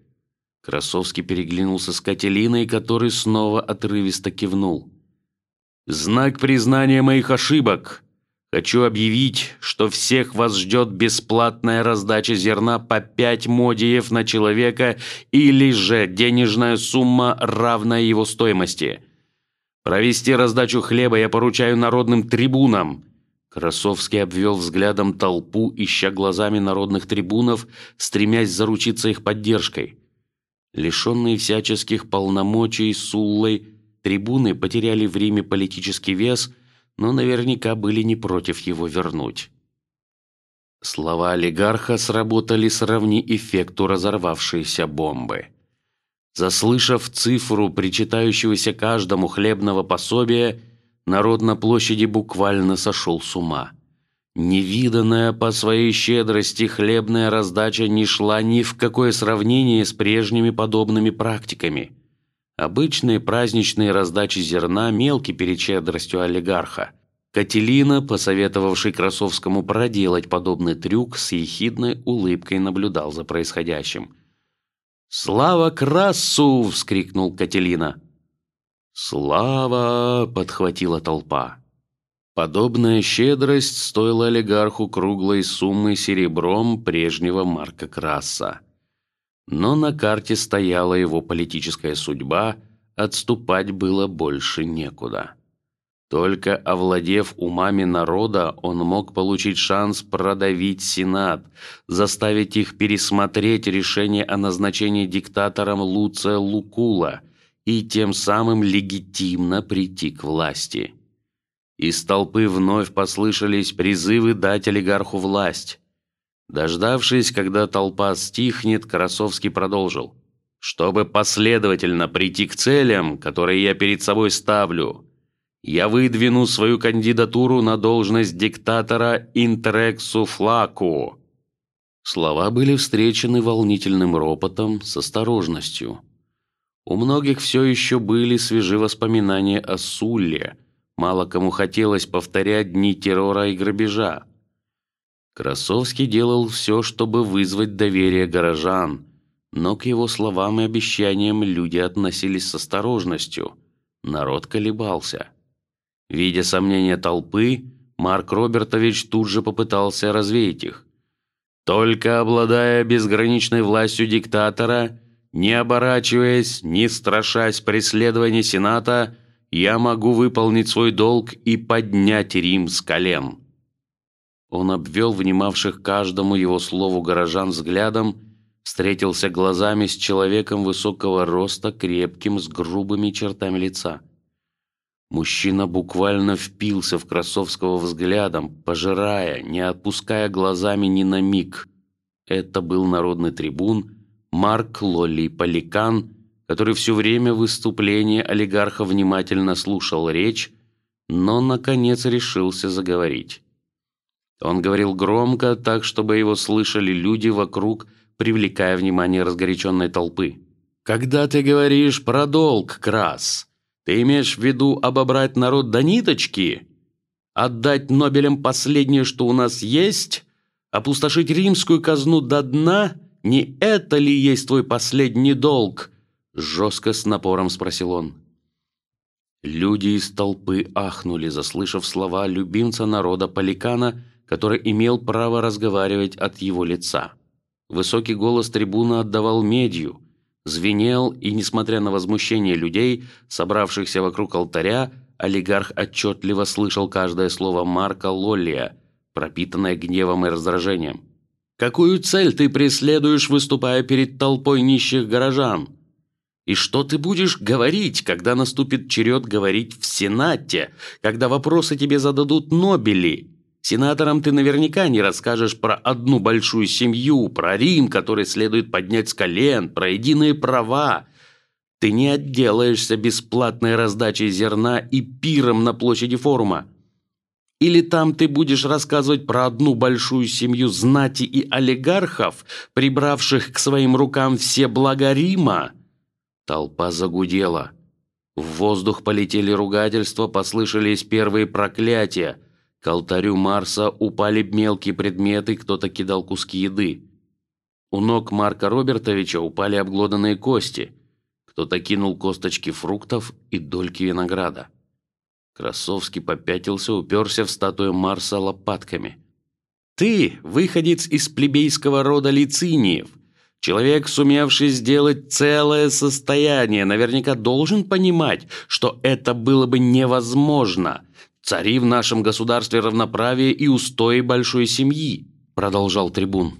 Красовский переглянулся с Кателиной, который снова отрывисто кивнул. Знак признания моих ошибок. Хочу объявить, что всех вас ждет бесплатная раздача зерна по пять модиев на человека или же денежная сумма, равная его стоимости. Провести раздачу хлеба я поручаю народным трибунам. Красовский обвел взглядом толпу, ища глазами народных трибунов, стремясь заручиться их поддержкой. Лишенные всяческих полномочий Суллой, трибуны потеряли в Риме политический вес но наверняка были не против его вернуть. Слова олигарха сработали сравни эффекту разорвавшейся бомбы. Заслышав цифру причитающегося каждому хлебного пособия, народ на площади буквально сошел с ума. Невиданная по своей щедрости хлебная раздача не шла ни в какое сравнение с прежними подобными практиками. Обычные праздничные раздачи зерна мелки перед щедростью олигарха. Кателина, посоветовавший Красовскому проделать подобный трюк, с ехидной улыбкой наблюдал за происходящим. Слава Красу! – вскрикнул Кателина. Слава! подхватила толпа. Подобная щедрость стоила олигарху круглой суммы серебром прежнего Марка Краса. Но на карте стояла его политическая судьба, отступать было больше некуда. Только овладев умами народа, он мог получить шанс продавить сенат, заставить их пересмотреть решение о назначении диктатором Луция Лукула и тем самым легитимно прийти к власти. Из толпы вновь послышались призывы дать олигарху власть. Дождавшись, когда толпа стихнет, Красовский продолжил: чтобы последовательно прийти к целям, которые я перед собой ставлю, я выдвину свою кандидатуру на должность диктатора Интерексу Флаку. Слова были встречены волнительным ропотом с осторожностью. У многих все еще были свежи воспоминания о Сулле. Мало кому хотелось повторять дни террора и грабежа. Красовский делал все, чтобы вызвать доверие горожан, но к его словам и обещаниям люди относились с осторожностью. Народ колебался. Видя сомнения толпы, Марк Робертович тут же попытался развеять их. Только обладая безграничной властью диктатора, не оборачиваясь, не страшась преследования сената, я могу выполнить свой долг и поднять Рим с колен. Он обвел внимавших каждому его слову горожан взглядом, встретился глазами с человеком высокого роста, крепким, с грубыми чертами лица. Мужчина буквально впился в Красовского взглядом, пожирая, не отпуская глазами ни на миг. Это был народный трибун Марк Лолли Поликан, который все время выступления олигарха внимательно слушал речь, но наконец решился заговорить. Он говорил громко, так чтобы его слышали люди вокруг, привлекая внимание разгоряченной толпы. Когда ты говоришь про долг, Крас, ты имеешь в виду обобрать народ до ниточки, отдать Нобелям последнее, что у нас есть, опустошить римскую казну до дна? Не это ли есть твой последний долг? Жестко с напором спросил он. Люди из толпы ахнули, заслышав слова любимца народа Поликана который имел право разговаривать от его лица. Высокий голос трибуна отдавал медью, звенел, и несмотря на возмущение людей, собравшихся вокруг алтаря, олигарх отчетливо слышал каждое слово Марка Лоллия, пропитанное гневом и раздражением. Какую цель ты преследуешь, выступая перед толпой нищих горожан? И что ты будешь говорить, когда наступит черед говорить в Сенате, когда вопросы тебе зададут Нобели? Сенаторам ты наверняка не расскажешь про одну большую семью, про Рим, который следует поднять с колен, про единые права. Ты не отделаешься бесплатной раздачей зерна и пиром на площади форума. Или там ты будешь рассказывать про одну большую семью знати и олигархов, прибравших к своим рукам все блага Рима? Толпа загудела. В воздух полетели ругательства, послышались первые проклятия. К алтарю Марса упали мелкие предметы, кто-то кидал куски еды. У ног Марка Робертовича упали обглоданные кости. Кто-то кинул косточки фруктов и дольки винограда. Красовский попятился, уперся в статую Марса лопатками. Ты, выходец из плебейского рода лициниев, человек, сумевший сделать целое состояние, наверняка должен понимать, что это было бы невозможно. Цари в нашем государстве равноправия и устои большой семьи, продолжал трибун.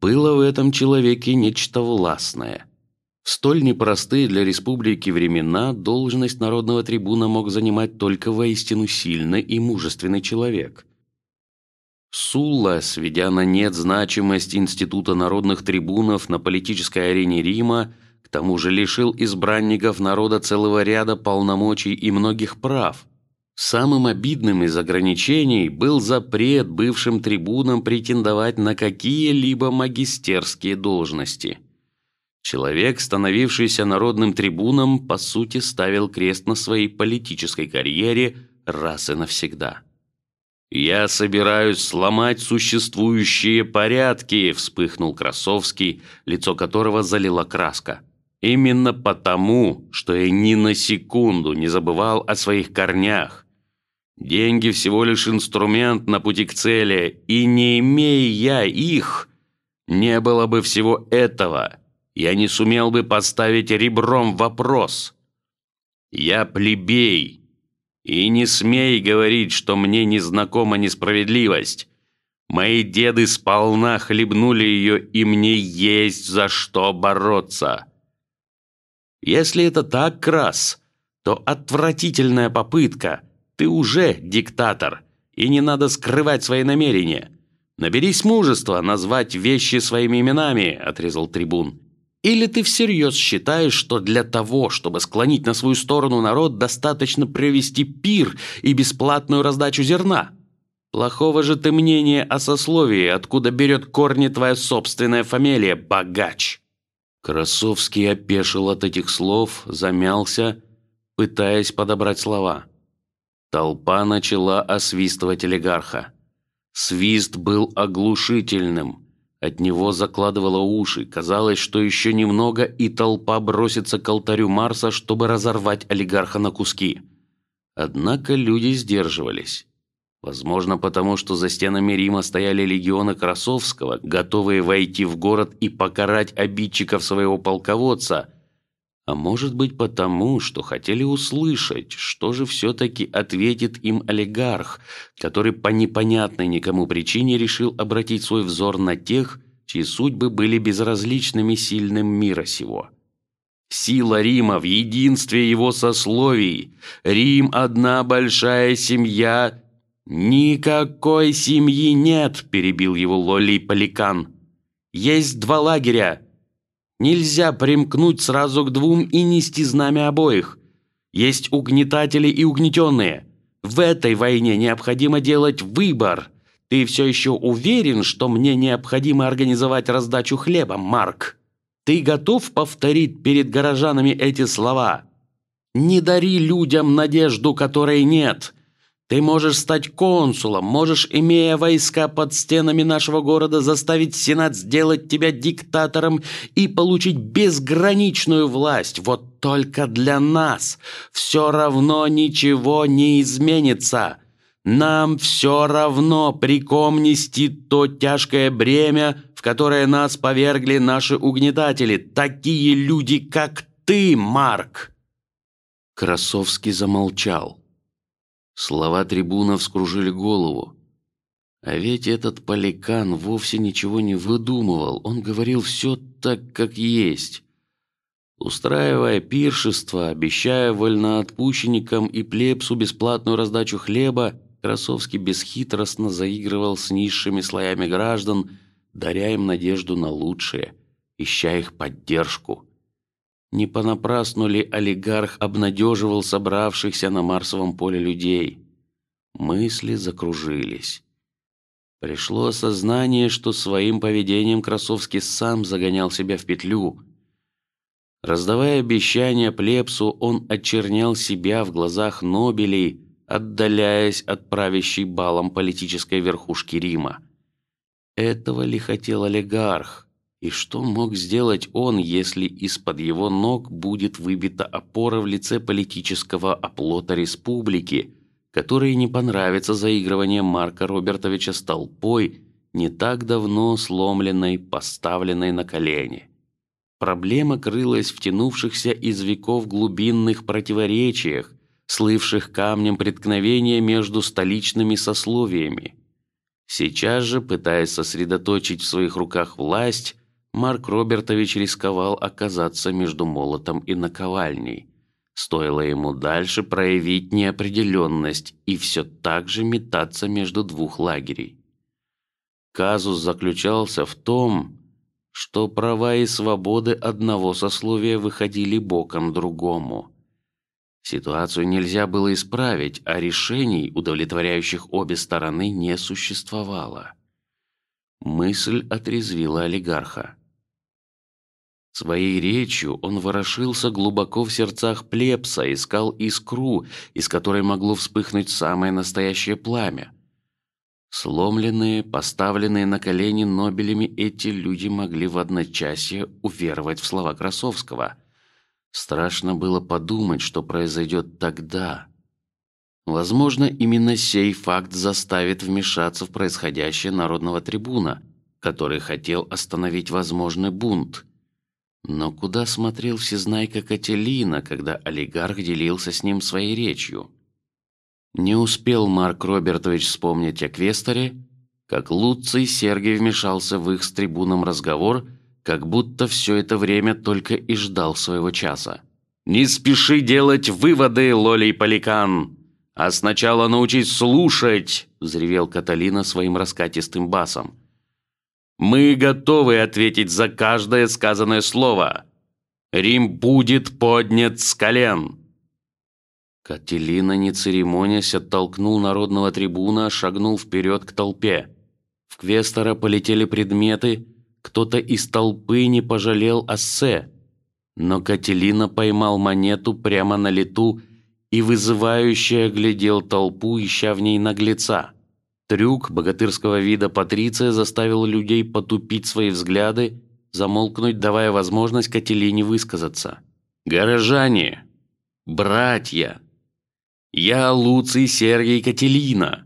Было в этом человеке нечто властное. В столь непростые для республики времена должность народного трибуна мог занимать только воистину сильный и мужественный человек. Сулла, сведя на нет значимость института народных трибунов на политической арене Рима, к тому же лишил избранников народа целого ряда полномочий и многих прав. Самым обидным из ограничений был запрет бывшим трибунам претендовать на какие-либо магистерские должности. Человек, становившийся народным трибуном, по сути ставил крест на своей политической карьере раз и навсегда. Я собираюсь сломать существующие порядки, вспыхнул Красовский, лицо которого залила краска. Именно потому, что я ни на секунду не забывал о своих корнях. Деньги всего лишь инструмент на пути к цели, и не имея я их, не было бы всего этого я не сумел бы поставить ребром вопрос. Я плебей, и не смей говорить, что мне не знакома несправедливость. Мои деды сполна хлебнули ее, и мне есть за что бороться. Если это так, крас, то отвратительная попытка. Ты уже диктатор, и не надо скрывать свои намерения. Наберись мужества назвать вещи своими именами, отрезал трибун. Или ты всерьез считаешь, что для того, чтобы склонить на свою сторону народ, достаточно провести пир и бесплатную раздачу зерна? Плохого же ты мнения о сословии, откуда берет корни твоя собственная фамилия, богач. Красовский опешил от этих слов, замялся, пытаясь подобрать слова. Толпа начала освистывать олигарха. Свист был оглушительным. От него закладывало уши. Казалось, что еще немного и толпа бросится к алтарю Марса, чтобы разорвать олигарха на куски. Однако люди сдерживались. Возможно, потому что за стенами Рима стояли легионы Красовского, готовые войти в город и покарать обидчиков своего полководца а может быть потому, что хотели услышать, что же все-таки ответит им олигарх, который по непонятной никому причине решил обратить свой взор на тех, чьи судьбы были безразличными сильным мира сего. Сила Рима в единстве его сословий. Рим одна большая семья. Никакой семьи нет, перебил его Лолли Поликан. Есть два лагеря Нельзя примкнуть сразу к двум и нести знамя обоих. Есть угнетатели и угнетенные. В этой войне необходимо делать выбор. Ты все еще уверен, что мне необходимо организовать раздачу хлеба, Марк? Ты готов повторить перед горожанами эти слова? Не дари людям надежду, которой нет. Ты можешь стать консулом, можешь, имея войска под стенами нашего города, заставить сенат сделать тебя диктатором и получить безграничную власть. Вот только для нас все равно ничего не изменится. Нам все равно при ком нести то тяжкое бремя, в которое нас повергли наши угнетатели, такие люди, как ты, Марк. Красовский замолчал. Слова трибуна вскружили голову. А ведь этот поликан вовсе ничего не выдумывал. Он говорил все так, как есть. Устраивая пиршество, обещая вольноотпущенникам и плебсу бесплатную раздачу хлеба, Красовский бесхитростно заигрывал с низшими слоями граждан, даря им надежду на лучшее, ища их поддержку. Не понапрасну ли олигарх обнадеживал собравшихся на Марсовом поле людей? Мысли закружились. Пришло осознание, что своим поведением Красовский сам загонял себя в петлю. Раздавая обещания плебсу, он очернял себя в глазах нобелей, отдаляясь от правящей балом политической верхушки Рима. Этого ли хотел олигарх? И что мог сделать он, если из-под его ног будет выбита опора в лице политического оплота республики, которой не понравится заигрывание Марка Робертовича с толпой, не так давно сломленной, поставленной на колени? Проблема крылась в тянувшихся из веков глубинных противоречиях, слывших камнем преткновения между столичными сословиями. Сейчас же, пытаясь сосредоточить в своих руках власть, Марк Робертович рисковал оказаться между молотом и наковальней. Стоило ему дальше проявить неопределенность и все так же метаться между двух лагерей. Казус заключался в том, что права и свободы одного сословия выходили боком другому. Ситуацию нельзя было исправить, а решений, удовлетворяющих обе стороны, не существовало. Мысль отрезвила олигарха. Своей речью он ворошился глубоко в сердцах плебса, искал искру, из которой могло вспыхнуть самое настоящее пламя. Сломленные, поставленные на колени Нобелями, эти люди могли в одночасье уверовать в слова Красовского. Страшно было подумать, что произойдет тогда. Возможно, именно сей факт заставит вмешаться в происходящее народного трибуна, который хотел остановить возможный бунт. Но куда смотрел всезнайка Кателина, когда олигарх делился с ним своей речью? Не успел Марк Робертович вспомнить о Квесторе, как Луций Сергий вмешался в их с трибуном разговор, как будто все это время только и ждал своего часа. Не спеши делать выводы, Лолей Поликан, а сначала научись слушать, взревел Каталина своим раскатистым басом. Мы готовы ответить за каждое сказанное слово. Рим будет поднят с колен. Кателина, не церемонясь, оттолкнул народного трибуна, шагнул вперед к толпе. В квестора полетели предметы. Кто-то из толпы не пожалел ассе, но Кателина поймал монету прямо на лету и вызывающе оглядел толпу, ища в ней наглеца. Трюк богатырского вида Патриция заставил людей потупить свои взгляды, замолкнуть, давая возможность Кателине высказаться. Горожане, братья, я Луций Сергей Кателина.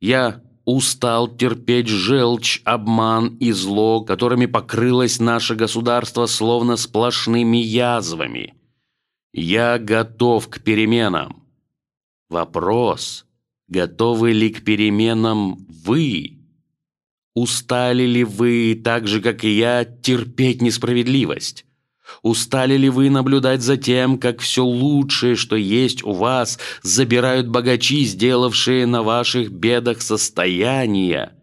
Я устал терпеть желчь, обман и зло, которыми покрылось наше государство, словно сплошными язвами. Я готов к переменам. Вопрос Готовы ли к переменам вы? Устали ли вы, так же как и я, терпеть несправедливость? Устали ли вы наблюдать за тем, как все лучшее, что есть у вас, забирают богачи, сделавшие на ваших бедах состояние?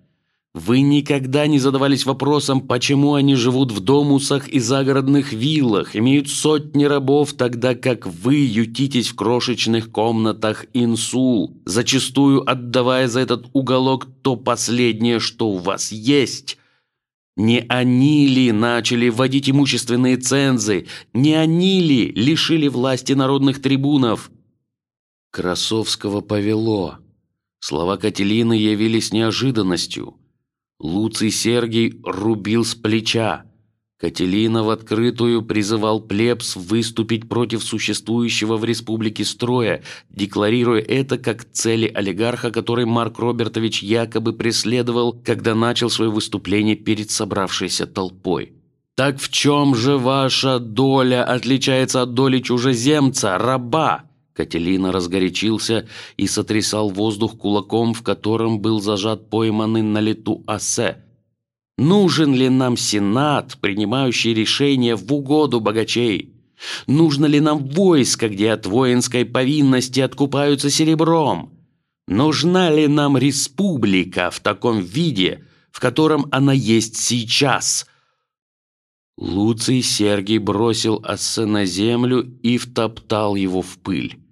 Вы никогда не задавались вопросом, почему они живут в домусах и загородных виллах, имеют сотни рабов, тогда как вы ютитесь в крошечных комнатах инсул, зачастую отдавая за этот уголок то последнее, что у вас есть. Не они ли начали вводить имущественные цензы? Не они ли лишили власти народных трибунов? Красовского повело. Слова Кателины явились неожиданностью. Луций Сергий рубил с плеча. Кателина в открытую призывал плебс выступить против существующего в республике строя, декларируя это как цели олигарха, который Марк Робертович якобы преследовал, когда начал свое выступление перед собравшейся толпой. Так в чем же ваша доля отличается от доли чужеземца, раба? Кателина разгорячился и сотрясал воздух кулаком, в котором был зажат пойманный на лету асе. Нужен ли нам сенат, принимающий решения в угоду богачей? Нужно ли нам войско, где от воинской повинности откупаются серебром? Нужна ли нам республика в таком виде, в котором она есть сейчас? Луций Сергий бросил Ассе на землю и втоптал его в пыль.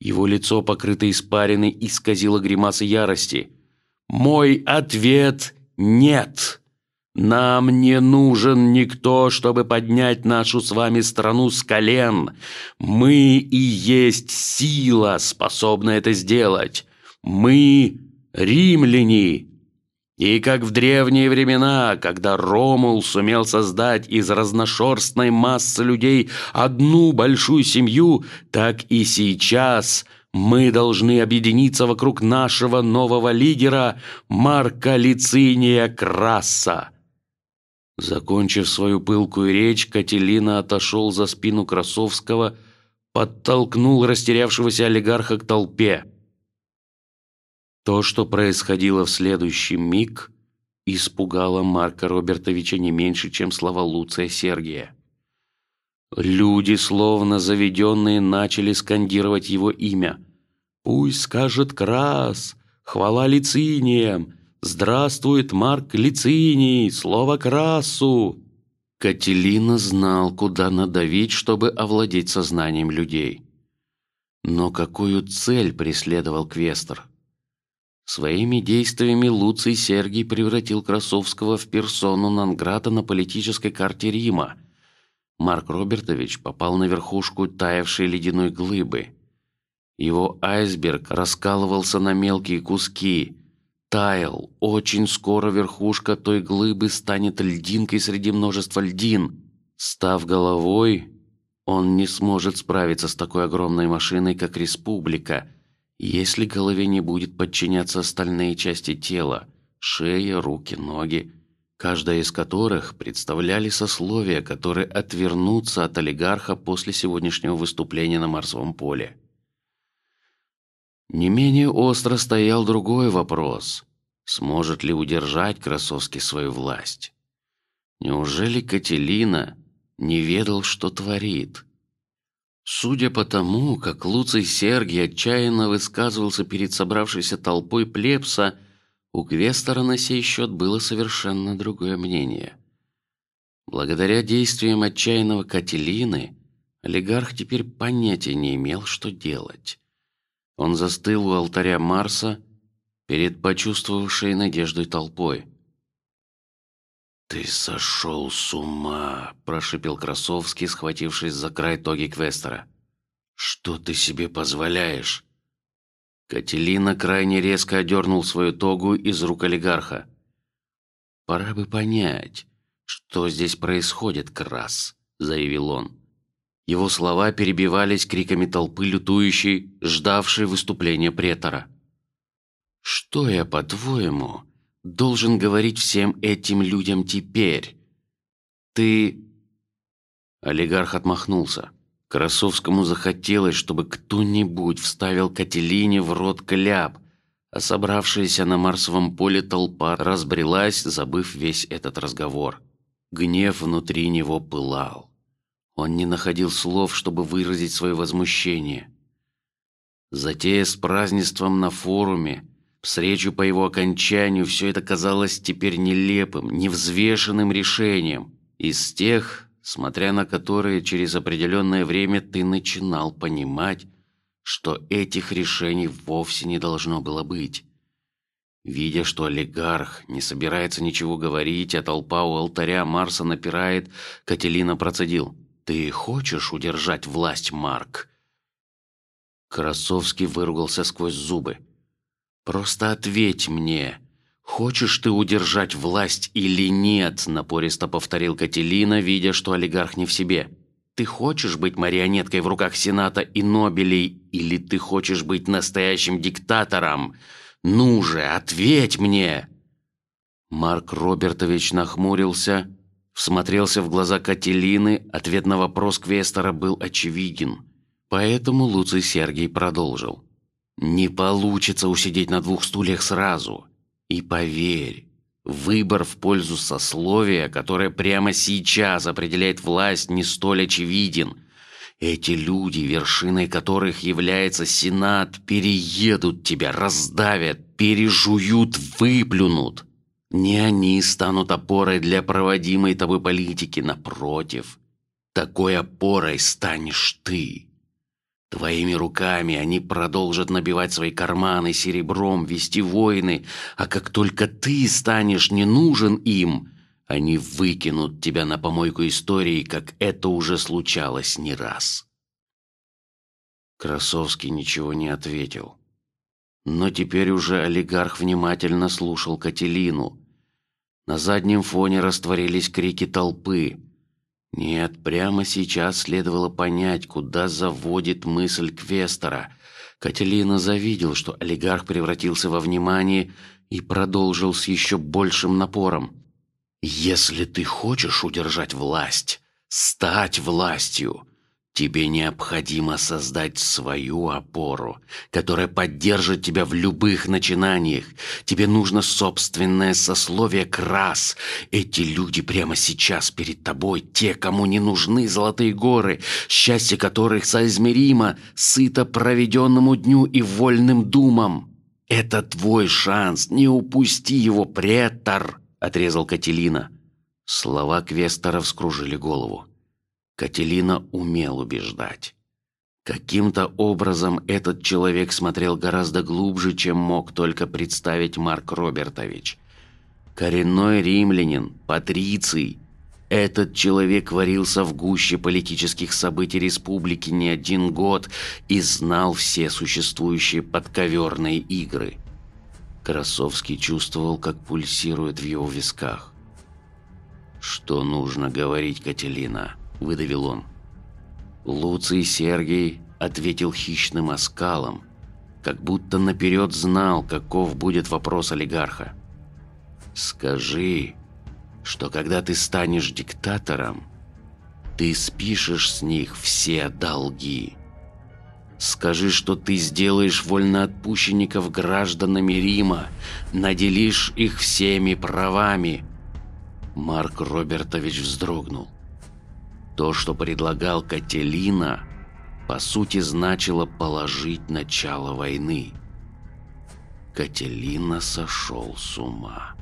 Его лицо, покрытое испариной, исказило гримасы ярости. Мой ответ нет. Нам не нужен никто, чтобы поднять нашу с вами страну с колен. Мы и есть сила, способная это сделать. Мы римляне. И как в древние времена, когда Ромул сумел создать из разношерстной массы людей одну большую семью, так и сейчас мы должны объединиться вокруг нашего нового лидера Марка Лициния Краса. Закончив свою пылкую речь, Кателина отошел за спину Красовского, подтолкнул растерявшегося олигарха к толпе. То, что происходило в следующий миг, испугало Марка Робертовича не меньше, чем слова Луция Сергия. Люди, словно заведенные, начали скандировать его имя. Пусть скажет Крас, хвала лициниям, Здравствует Марк Лициний, слово красу. Кателина знал, куда надавить, чтобы овладеть сознанием людей. Но какую цель преследовал Квестер? Своими действиями Луций Сергий превратил Красовского в персону Нанграта на политической карте Рима. Марк Робертович попал на верхушку таявшей ледяной глыбы. Его айсберг раскалывался на мелкие куски таял. Очень скоро верхушка той глыбы станет льдинкой среди множества льдин. Став головой, он не сможет справиться с такой огромной машиной, как республика, если голове не будет подчиняться остальные части тела: шея, руки, ноги, каждая из которых представляли сословия, которые отвернутся от олигарха после сегодняшнего выступления на Марсовом поле. Не менее остро стоял другой вопрос: сможет ли удержать Красовский свою власть? Неужели Кателина не ведал, что творит? Судя по тому, как Луций Сергий отчаянно высказывался перед собравшейся толпой плебса, у Квестора на сей счет было совершенно другое мнение. Благодаря действиям отчаянного Кателины, олигарх теперь понятия не имел, что делать. Он застыл у алтаря Марса перед почувствовавшей надеждой толпой. Ты сошел с ума, прошипел Красовский, схватившись за край тоги Квестера. Что ты себе позволяешь? Кателина крайне резко одернул свою тогу из рук олигарха. Пора бы понять, что здесь происходит, Крас, заявил он. Его слова перебивались криками толпы лютующей, ждавшей выступления претора. Что я, по-твоему, должен говорить всем этим людям теперь? Ты? Олигарх отмахнулся. Красовскому захотелось, чтобы кто-нибудь вставил Кателине в рот кляп, а собравшаяся на Марсовом поле толпа разбрелась, забыв весь этот разговор. Гнев внутри него пылал. Он не находил слов, чтобы выразить свое возмущение. Затея с празднеством на форуме, с речью по его окончанию, все это казалось теперь нелепым, невзвешенным решением из тех, смотря на которые через определенное время ты начинал понимать, что этих решений вовсе не должно было быть. Видя, что олигарх не собирается ничего говорить, а толпа у алтаря Марса напирает, Кателина процедил: ты хочешь удержать власть, Марк? Красовский выругался сквозь зубы. Просто ответь мне, хочешь ты удержать власть или нет? Напористо повторил Кателина, видя, что олигарх не в себе. Ты хочешь быть марионеткой в руках сената и нобелей, или ты хочешь быть настоящим диктатором? Ну же, ответь мне! Марк Робертович нахмурился Всмотрелся в глаза Кателины, ответ на вопрос Квестера был очевиден. Поэтому Луций Сергий продолжил: не получится усидеть на двух стульях сразу. И поверь, выбор в пользу сословия, которое прямо сейчас определяет власть, не столь очевиден. Эти люди, вершиной которых является Сенат, переедут тебя, раздавят, пережуют, выплюнут. Не они станут опорой для проводимой тобой политики, напротив. Такой опорой станешь ты. Твоими руками они продолжат набивать свои карманы серебром, вести войны, а как только ты станешь не нужен им, они выкинут тебя на помойку истории, как это уже случалось не раз. Красовский ничего не ответил. Но теперь уже олигарх внимательно слушал Кателину. На заднем фоне растворились крики толпы. Нет, прямо сейчас следовало понять, куда заводит мысль Квестера. Кателина завидел, что олигарх превратился во внимание и продолжил с еще большим напором. Если ты хочешь удержать власть, стать властью, тебе необходимо создать свою опору, которая поддержит тебя в любых начинаниях. Тебе нужно собственное сословие крас. Эти люди прямо сейчас перед тобой, те, кому не нужны золотые горы, счастье которых соизмеримо сыто проведенному дню и вольным думам. Это твой шанс, не упусти его, претор отрезал Кателина. Слова Квестера вскружили голову. Кателина умел убеждать. Каким-то образом этот человек смотрел гораздо глубже, чем мог только представить Марк Робертович. Коренной римлянин, патриций. Этот человек варился в гуще политических событий республики не один год и знал все существующие подковерные игры. Красовский чувствовал, как пульсирует в его висках. «Что нужно говорить, Кателина?» – выдавил он. Луций Сергей ответил хищным оскалом, как будто наперед знал, каков будет вопрос олигарха. «Скажи, что когда ты станешь диктатором, ты спишешь с них все долги». Скажи, что ты сделаешь вольноотпущенников гражданами Рима, наделишь их всеми правами. Марк Робертович вздрогнул. То, что предлагал Кателина, по сути значило положить начало войны. Кателина сошел с ума.